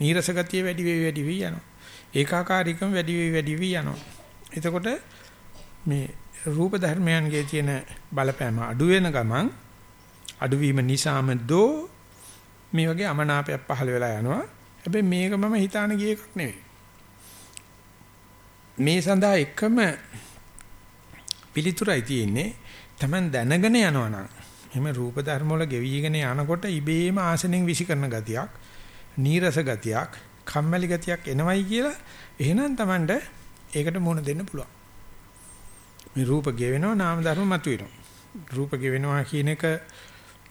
නීරස ගතිය වැඩි වැඩි වැඩි වී යනවා. ඒකාකාරීකම වැඩි වැඩි වැඩි වී යනවා. එතකොට මේ රූප ධර්මයන්ගේ තියෙන බලපෑම අඩු වෙන ගමන් අඩුවීම නිසාම දෝ මේ වගේ අමනාපයක් පහළ වෙලා යනවා. හැබැයි මේක මම හිතාන ගිය එකක් නෙවෙයි. මේ සඳහා එකම පිළිතුරයි තියෙන්නේ Taman දැනගෙන යනවනම් එහෙම රූප ධර්ම වල ගෙවිගෙන යනකොට ඉබේම ආසනෙන් විසි කරන ගතියක් නීරස ගතියක් කම්මැලි ගතියක් එනවයි කියලා එහෙනම් Tamanට ඒකට මුහුණ දෙන්න පුළුවන් මේ රූප ගෙවෙනවා නාම ධර්ම මතුවෙනවා. රූප ගෙවෙනවා කියන එක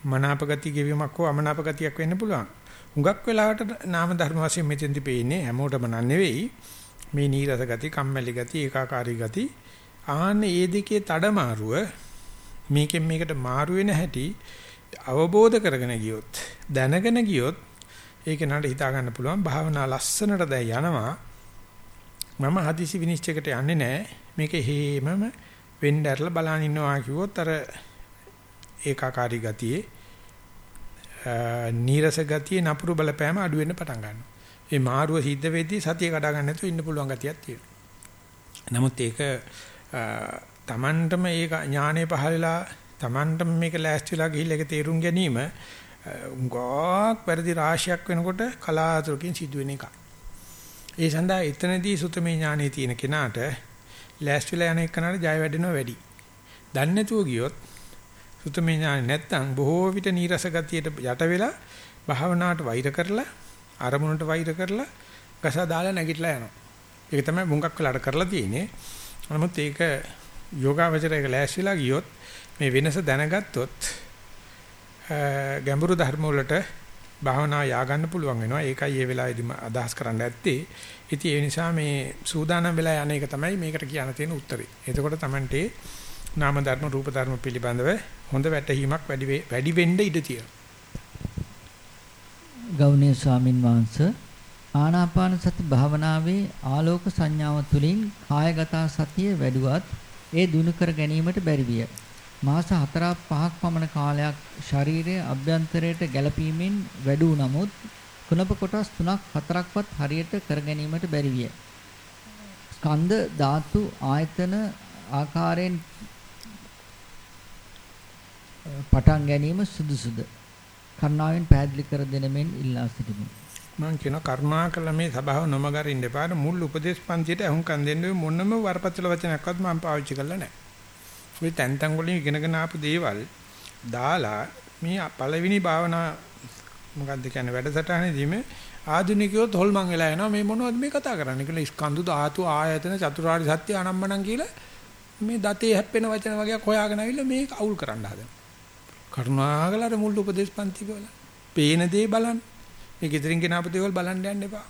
මනාප ගති ගෙවීමක් හෝ අමනාප ගතියක් වෙන්න පුළුවන්. හුඟක් වෙලාවට නාම ධර්ම වශයෙන් මෙතෙන්දි පේන්නේ හැමෝටම නන් නෙවෙයි. මේ නීරස ගති කම්මැලි ගති ඒකාකාරී ගති ආන්නේ ඒ දෙකේ තඩමාරුව මේකෙන් මේකට මාරු වෙන හැටි අවබෝධ කරගෙන ගියොත් දැනගෙන ගියොත් ඒක නට හිතා ගන්න පුළුවන්. භාවනා ලස්සනට දැන් යනවා. මම හදිසි විනිශ්චයකට යන්නේ නැහැ. මේක හේමම වෙන්න ඇරලා බලන් ඉන්නවා කිව්වොත් අර ඒකාකාරී ගතියේ නීරස ගතියේ නපුරු බලපෑම අඩු වෙන්න පටන් ගන්නවා. මේ මාරුව සිද්ධ වෙද්දී සතිය කඩා ගන්න නැතුව ඉන්න පුළුවන් ගතියක් තියෙනවා. නමුත් ඒක තමන්ටම ඒක ඥානෙ පහලලා තමන්ටම මේක ලෑස්තිලා ගිහිල්ලා ඒක තේරුම් ගැනීම උගාක් වැඩි රාශියක් වෙනකොට කලාතුරකින් සිදුවෙන එකක්. ඒ සඳහා එතනදී සුතමේ ඥානෙ තියෙන කෙනාට ලෑස්තිලා යන එකනට ජය වැඩෙනවා වැඩි. දන්නේ නැතුව ගියොත් සුතමේ ඥානෙ නැත්තම් බොහෝ විට නීරස ගතියට යට වෙලා භාවනාවට වෛර කරලා අරමුණට වෛර කරලා ගසා දාලා නැගිටලා යනවා. ඒක තමයි මුංගක් වෙලාට කරලා තියෙන්නේ. නමුත් ඒක යෝගාවචරයක ලෑස්තිලා ගියොත් මේ වෙනස දැනගත්තොත් ගැඹුරු ධර්ම වලට භාවනා යා ගන්න පුළුවන් වෙනවා. ඒකයි මේ වෙලාවේදී අදහස් කරන්න ඇත්තේ. ඉතින් ඒ නිසා මේ සූදානම් වෙලා යන එක තමයි මේකට කියන්න තියෙන උත්තරේ. එතකොට Tamante නාම ධර්ම රූප ධර්ම පිළිබඳව හොඳ වැටහීමක් වැඩි වැඩි වෙන්න ඉඩ තියෙනවා. ගෞණීය ස්වාමින් වහන්සේ ආනාපාන සති භාවනාවේ ආලෝක සංඥාව තුළින් කායගත සතිය වැඩුවත් ඒ දිනු කර ගැනීමට බැරි විය. මාස 4ක් 5ක් පමණ කාලයක් ශරීරයේ අභ්‍යන්තරයට ගැළපීමෙන් වැඩි නමුත් කුණප කොටස් 3ක් 4ක්වත් හරියට කර ගැනීමට බැරි විය. ස්කන්ධ ධාතු ආයතන ආකාරයෙන් පටන් ගැනීම සුදුසුද? කරුණාවෙන් පැහැදිලි කර දෙන මෙන් ඉල්ලා සිටිමි. මම කියන කරුණා කළ මේ සභාව නොමගරින්න එපා. මුල් උපදේශ පන්තියට අහුම්කම් දෙන්න මොනම වරපතල වචනයක්වත් මම පාවිච්චි කරලා නැහැ. ඔය තැන් තැන් වලින් ඉගෙනගෙන ආපු දේවල් දාලා මේ පළවෙනි භාවනා මොකද්ද කියන්නේ වැඩසටහනේදී මේ ආධුනිකයෝත් හොල්මන් වෙලා යනවා මේ මොනවද මේ කතා කරන්නේ කියලා ස්කන්ධ ධාතු ආයතන චතුරාර්ය සත්‍ය අනම්මනම් කියලා මේ දතේ හැප්පෙන වචන වගේක් හොයාගෙන ආවිල්ලා මේක අවුල් කරන්න හදනවා. කරුණාකරලා මුල් උපදේශ පන්ති වල පේන දේ බලන්න. මේ ගෙදරින් ගෙන ආපු දේවල් බලන්න යන්න එපා.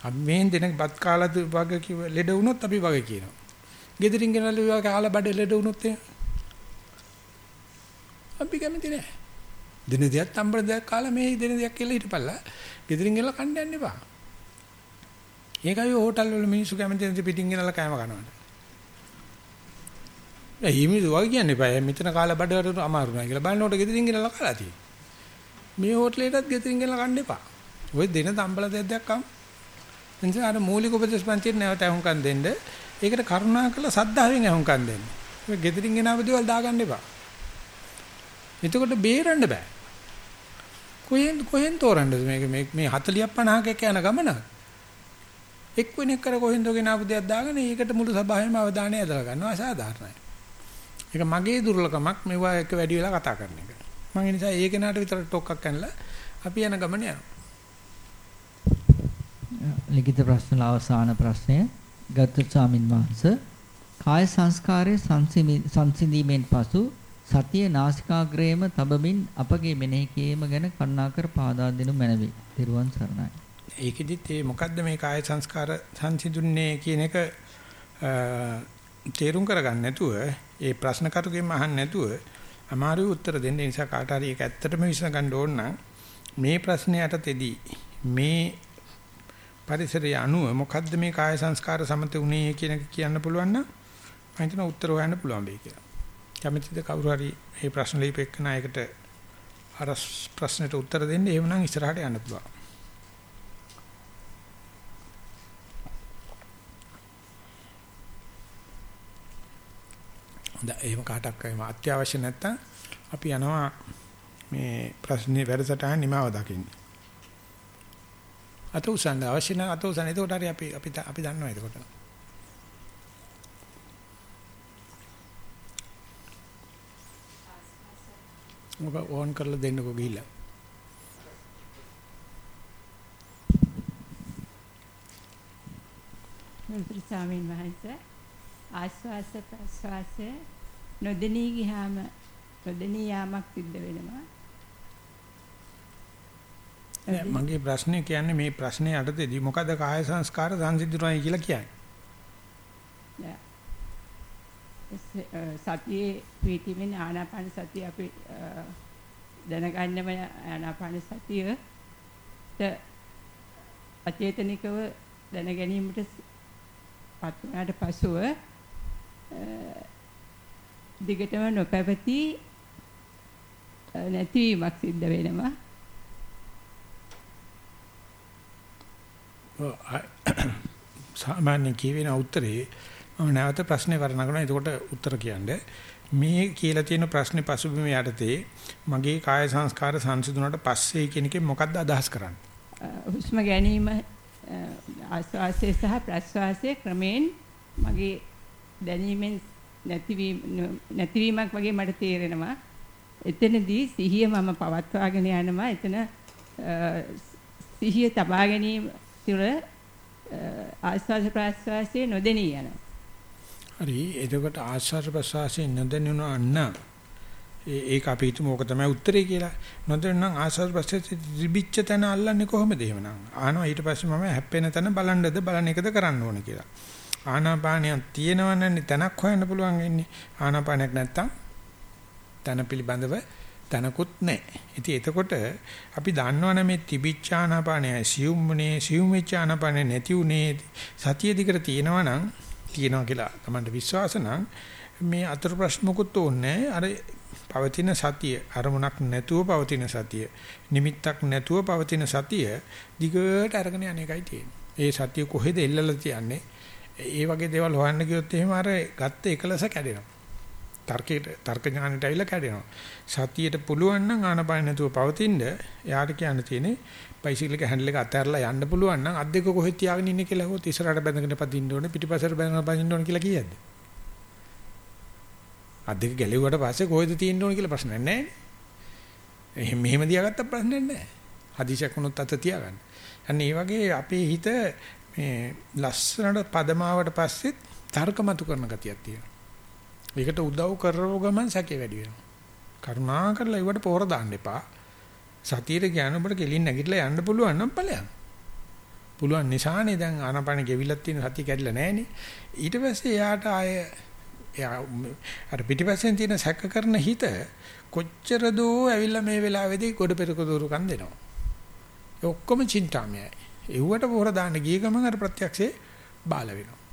අපි මේ දෙන බත් කාලා වගේ කිව්ව ලෙඩ වුණොත් අපි වගේ කියනවා. ගෙදරින් ගෙනල්ලා විවා කාලා බඩ ලෙඩ වුණොත් එහෙම. අපි කැමති නෑ. දින දෙයක් තම්බර දෙයක් කාලා මේ දින දෙයක් කියලා හිටපල්ලා. ගෙදරින් ගෙනල්ලා කන්න යන්න එපා. ඒකයි හෝටල් වල මිනිස්සු කැමති නැති පිටින් ගෙනල්ලා කෑම කනවට. ඒ හිමිදු වගේ කියන්නේ බෑ. මෙතන කාලා බඩට අමාරු නෑ කියලා බලනකොට ගෙදරින් ගෙනල්ලා කාලා තියෙනවා. මේ හෝටලේටත් ගෙදරින් ගෙනල්ලා කන්න එපා. ඔය දෙන තම්බල දෙයක් දෙයක් කම්. එනිසා අර මූලික උපදේශ පන්තියේ නැවත අහුම්කම් දෙන්න. ඒකට කරුණා කළ සද්ධාවෙන් අහුම්කම් දෙන්න. ඔය ගෙදරින් ගෙනාව දේවල් දාගන්න එපා. එතකොට බේරන්න බෑ. කොහෙන් කොහෙන් තෝරන්නද මේක මේ මේ 40 50ක යන ගමන? එක් වෙනෙක් කර කොහෙන්ද ගෙනාව දෙයක් දාගෙන ඒකට මුළු සභාවෙම අවධානය යොදලා ගන්නවා අසාධාරණයි. ඒක මගේ දුර්ලකමක් මෙවුවා එක වැඩි වෙලා කතා කරන එක. මම ඒ නිසා ඒ කෙනාට විතර ටොක්ක්ක් කනලා අපි යන ගමන යනවා. ලිඛිත ප්‍රශ්න අවසාන ප්‍රශ්නය ගත්ත ස්වාමින් වහන්සේ කාය සංස්කාරයේ සංසිඳීමෙන් පසු සතිය නාසිකාග්‍රේම තබමින් අපගේ මෙනෙහි කිරීම ගැන කරුණාකර පාදා දෙනු මැනවි. ත්‍රිවන් සරණයි. ඒකෙදිත් ඒ මොකද්ද මේ කාය සංස්කාර සංසිඳුන්නේ කියන එක තේරුම් කරගන්න නැතුව ඒ ප්‍රශ්න කරුගෙන් අහන්න නැතුව අමාරු උත්තර දෙන්න නිසා කාට හරි ඒක ඇත්තටම විසඳ ගන්න ඕන නම් මේ ප්‍රශ්නේ යටතේදී මේ පරිසරය අනුව මොකද්ද මේ කාය සංස්කාර සමත උනේ කියන එක කියන්න පුළුවන් නම් මම හිතනවා උත්තර හොයන්න පුළුවන් වෙයි කියලා. කැමතිද කවුරු හරි මේ ප්‍රශ්න ලියපෙන්න එකට අර ප්‍රශ්නෙට උත්තර දෙන්න එහෙමනම් ඉස්සරහට යන්න පුළුවන්. හොඳයි එහෙම කාටක් එහෙම අත්‍යවශ්‍ය නැත්තම් අපි යනවා මේ ප්‍රශ්නේ වැඩසටහන නිමාව දකින්න. අත උසන්න අවශ්‍ය නැ අත උසන්න එතකොට හරි අපි අපි අපි දන්නවා එතකොට. මොක ඕන් කරලා දෙන්නකෝ ගිහිල්ලා. මුත්‍රි ස්වාමීන් වහන්සේ ආස්වාස ප්‍රස්වාසය නොදෙනී ගියාම නොදෙනී යාමක් සිද්ධ වෙනවා. මගේ ප්‍රශ්නේ කියන්නේ මේ ප්‍රශ්නේ යටතේදී මොකද කාය සංස්කාර සංසිද්ධුණයි කියලා කියන්නේ. සතියේ ප්‍රීතිමෙන් ආනාපාන සතිය අපි දැනගන්නම ආනාපාන සතිය අචේතනිකව දැන ගැනීමට පත් වුණාට පසුව දිගටම නොපැවති නැතිවීමක් සිද්ධ වෙනවා. සාමාන්‍ය කියවෙන උත්තරේ මම නැවත ප්‍රශ්නේ වර්ණන එතකොට උත්තර කියන්නේ මේ කියලා තියෙන ප්‍රශ්නේ පසුබිම යටතේ මගේ කාය සංස්කාර සංසිඳුණාට පස්සේ කියන එකේ මොකක්ද අදහස් කරන්නේ? හුස්ම ගැනීම ආස්වාසය සහ ප්‍රස්වාසය ක්‍රමෙන් මගේ දැනීමෙන් නැතිවීම නැතිවීමක් වගේ මට තේරෙනවා. එතනදී සිහිය මම පවත්වාගෙන යනවා. එතන සිහිය තබා ගැනීම තුළ ආස්වාද ප්‍රස්වාසයේ නොදෙනී යනවා. හරි එතකොට ආස්වාද ප්‍රස්වාසයේ නොදෙනුනා නම් ඒක අපි හිතමු ඕක තමයි උත්තරේ කියලා. නොදෙන්නම් ආස්වාද ප්‍රස්වාසයේ තිබිච්ච තැන අල්ලන්නේ කොහොමද එහෙමනම්? ආනවා ඊට පස්සේ මම හැප්පෙන තැන බලන්නද බලන එකද කරන්න ඕන කියලා. ආනාපානියක් තියෙනවනේ තැනක් හොයන්න පුළුවන් වෙන්නේ. ආනාපානයක් නැත්තම් තන පිළිබඳව තනකුත් නැහැ. ඉතින් එතකොට අපි දන්නවනේ මේ තිබිච්චානාපානය සියුම්නේ සියුම්චානාපානය නැති උනේ සතිය දිගට තියෙනවා නම් තියෙනවා කියලා තමයි විශ්වාස නම් මේ අතර ප්‍රශ්න මොකුත් ඕනේ අර පවතින සතිය අරමුණක් නැතුව පවතින සතිය නිමිත්තක් නැතුව පවතින සතිය දිගට අරගෙන යන එකයි තියෙන්නේ. ඒ සතිය කොහෙද එල්ලලා තියන්නේ? ඒ වගේ දේවල් හොයන්න ගියොත් එහෙම අර ගත්ත එකලස කැඩෙනවා. තර්කයට තර්ක ඥානයට ඇවිල්ලා කැඩෙනවා. සතියට පුළුවන් නම් ආනපාන නැතුව පවතින්න එයාට කියන්න තියෙන්නේ බයිසිකල් එක හැන්ඩල් එක අතහැරලා යන්න පුළුවන් නම් අත් දෙක කොහෙද තියාගෙන ඉන්නේ කියලා හොත් ඉස්සරහට බැඳගෙන පදින්න ඕනේ පිටිපස්සට බැඳගෙන පදින්න ඕනේ කියලා කියද්ද? අත් දෙක ගැලෙව්වට පස්සේ කොහෙද තියෙන්න ඕනේ කියලා ප්‍රශ්නයක් නැහැ. එහෙම මෙහෙම තියාගත්ත ප්‍රශ්නයක් නැහැ. හදිසියක් වුණොත් අත තියාගන්න. අන්න ඒ වගේ අපේ හිත මේ ලස්සනට පදමාවට පස්සේ තර්කමතු කරන ගතියක් තියෙනවා. ඒකට උදව් කරව ගමන් සැකේ වැඩි වෙනවා. කරුණා කරලා ඒවට පොර දාන්න එපා. සතියේ කියන ඔබට කෙලින් නැගිටලා යන්න පුළුවන් නම් ඵලයන්. පුළුවන් නිසානේ දැන් ආනපන ගෙවිලක් තියෙන සතිය කැඩිලා නැහනේ. ඊට පස්සේ එයාට ආය එයා අර පිටිපස්සෙන් තියෙන සැක කරන හිත කොච්චර දෝ ඇවිල්ලා මේ වෙලාවේදී ගොඩ පෙරක දూరుකම් දෙනවා. ඒ ඔක්කොම චින්තාමයයි. එව්වට පොර දාන්න ගිය ගමන් අර ප්‍රත්‍යක්ෂේ බාල වෙනවා.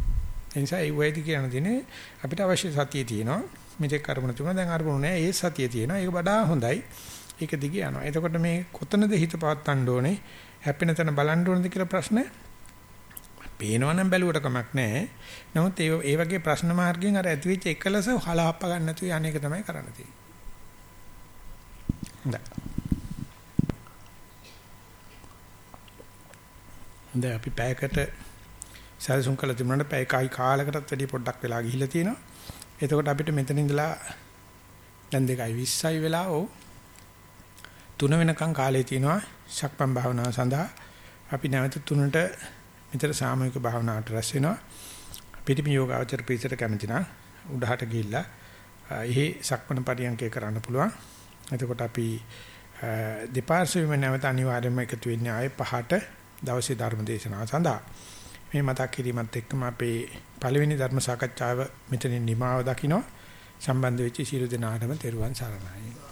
ඒ නිසා ඒ වේදි කියන දිනේ අපිට අවශ්‍ය සතිය තියෙනවා. මෙතෙක් අරමුණ තිබුණා දැන් අරමුණ නැහැ. ඒ සතිය තියෙනවා. ඒක වඩා හොඳයි. ඒක දිගේ යනවා. එතකොට මේ කොතනද හිත පවත්තන්න ඕනේ? හැපෙන තැන බලන්න ඕනද කියලා ප්‍රශ්න පේනවනම් බැලුවට කමක් නැහැ. නමුත් ඒ ඒ වගේ ප්‍රශ්න මාර්ගයෙන් අර ඇතිවෙච්ච එකලස හලහප්ප ගන්න නැතුව යන්නේක තමයි කරන්න තියෙන්නේ. හොඳයි. හොඳයි අපි පැයකට සැලසුම් කළ තිබුණාට පැය කයි කාලයකටත් වැඩි පොඩ්ඩක් වෙලා ගිහිල්ලා තියෙනවා. එතකොට අපිට මෙතන ඉඳලා දැන් 2:20යි වෙලා ඕ තුන වෙනකන් කාලේ තියෙනවා ශක්පම් භාවනාව සඳහා. අපි නැවත තුනට මෙතන සාමූහික භාවනාවට රැස් වෙනවා. පිටිපි යෝගාචර පිළිසර කැමති නම් උඩහට ගිහිල්ලා එහි සක්මණ පරියන්කේ කරන්න පුළුවන්. එතකොට අපි දෙපාර්ශ්වෙම නැවත අනිවාර්යයෙන්ම එකතු වෙන්නේ ආයේ පහට දවසේ ධර්ම දේශනාව සඳහා. මේ මතක් කිරීමත් එක්කම අපේ පළවෙනි ධර්ම සාකච්ඡාව මෙතනින් නිමාව දකින්න සම්බන්ධ වෙච්ච සියලු දෙනාටම තෙරුවන් සරණයි.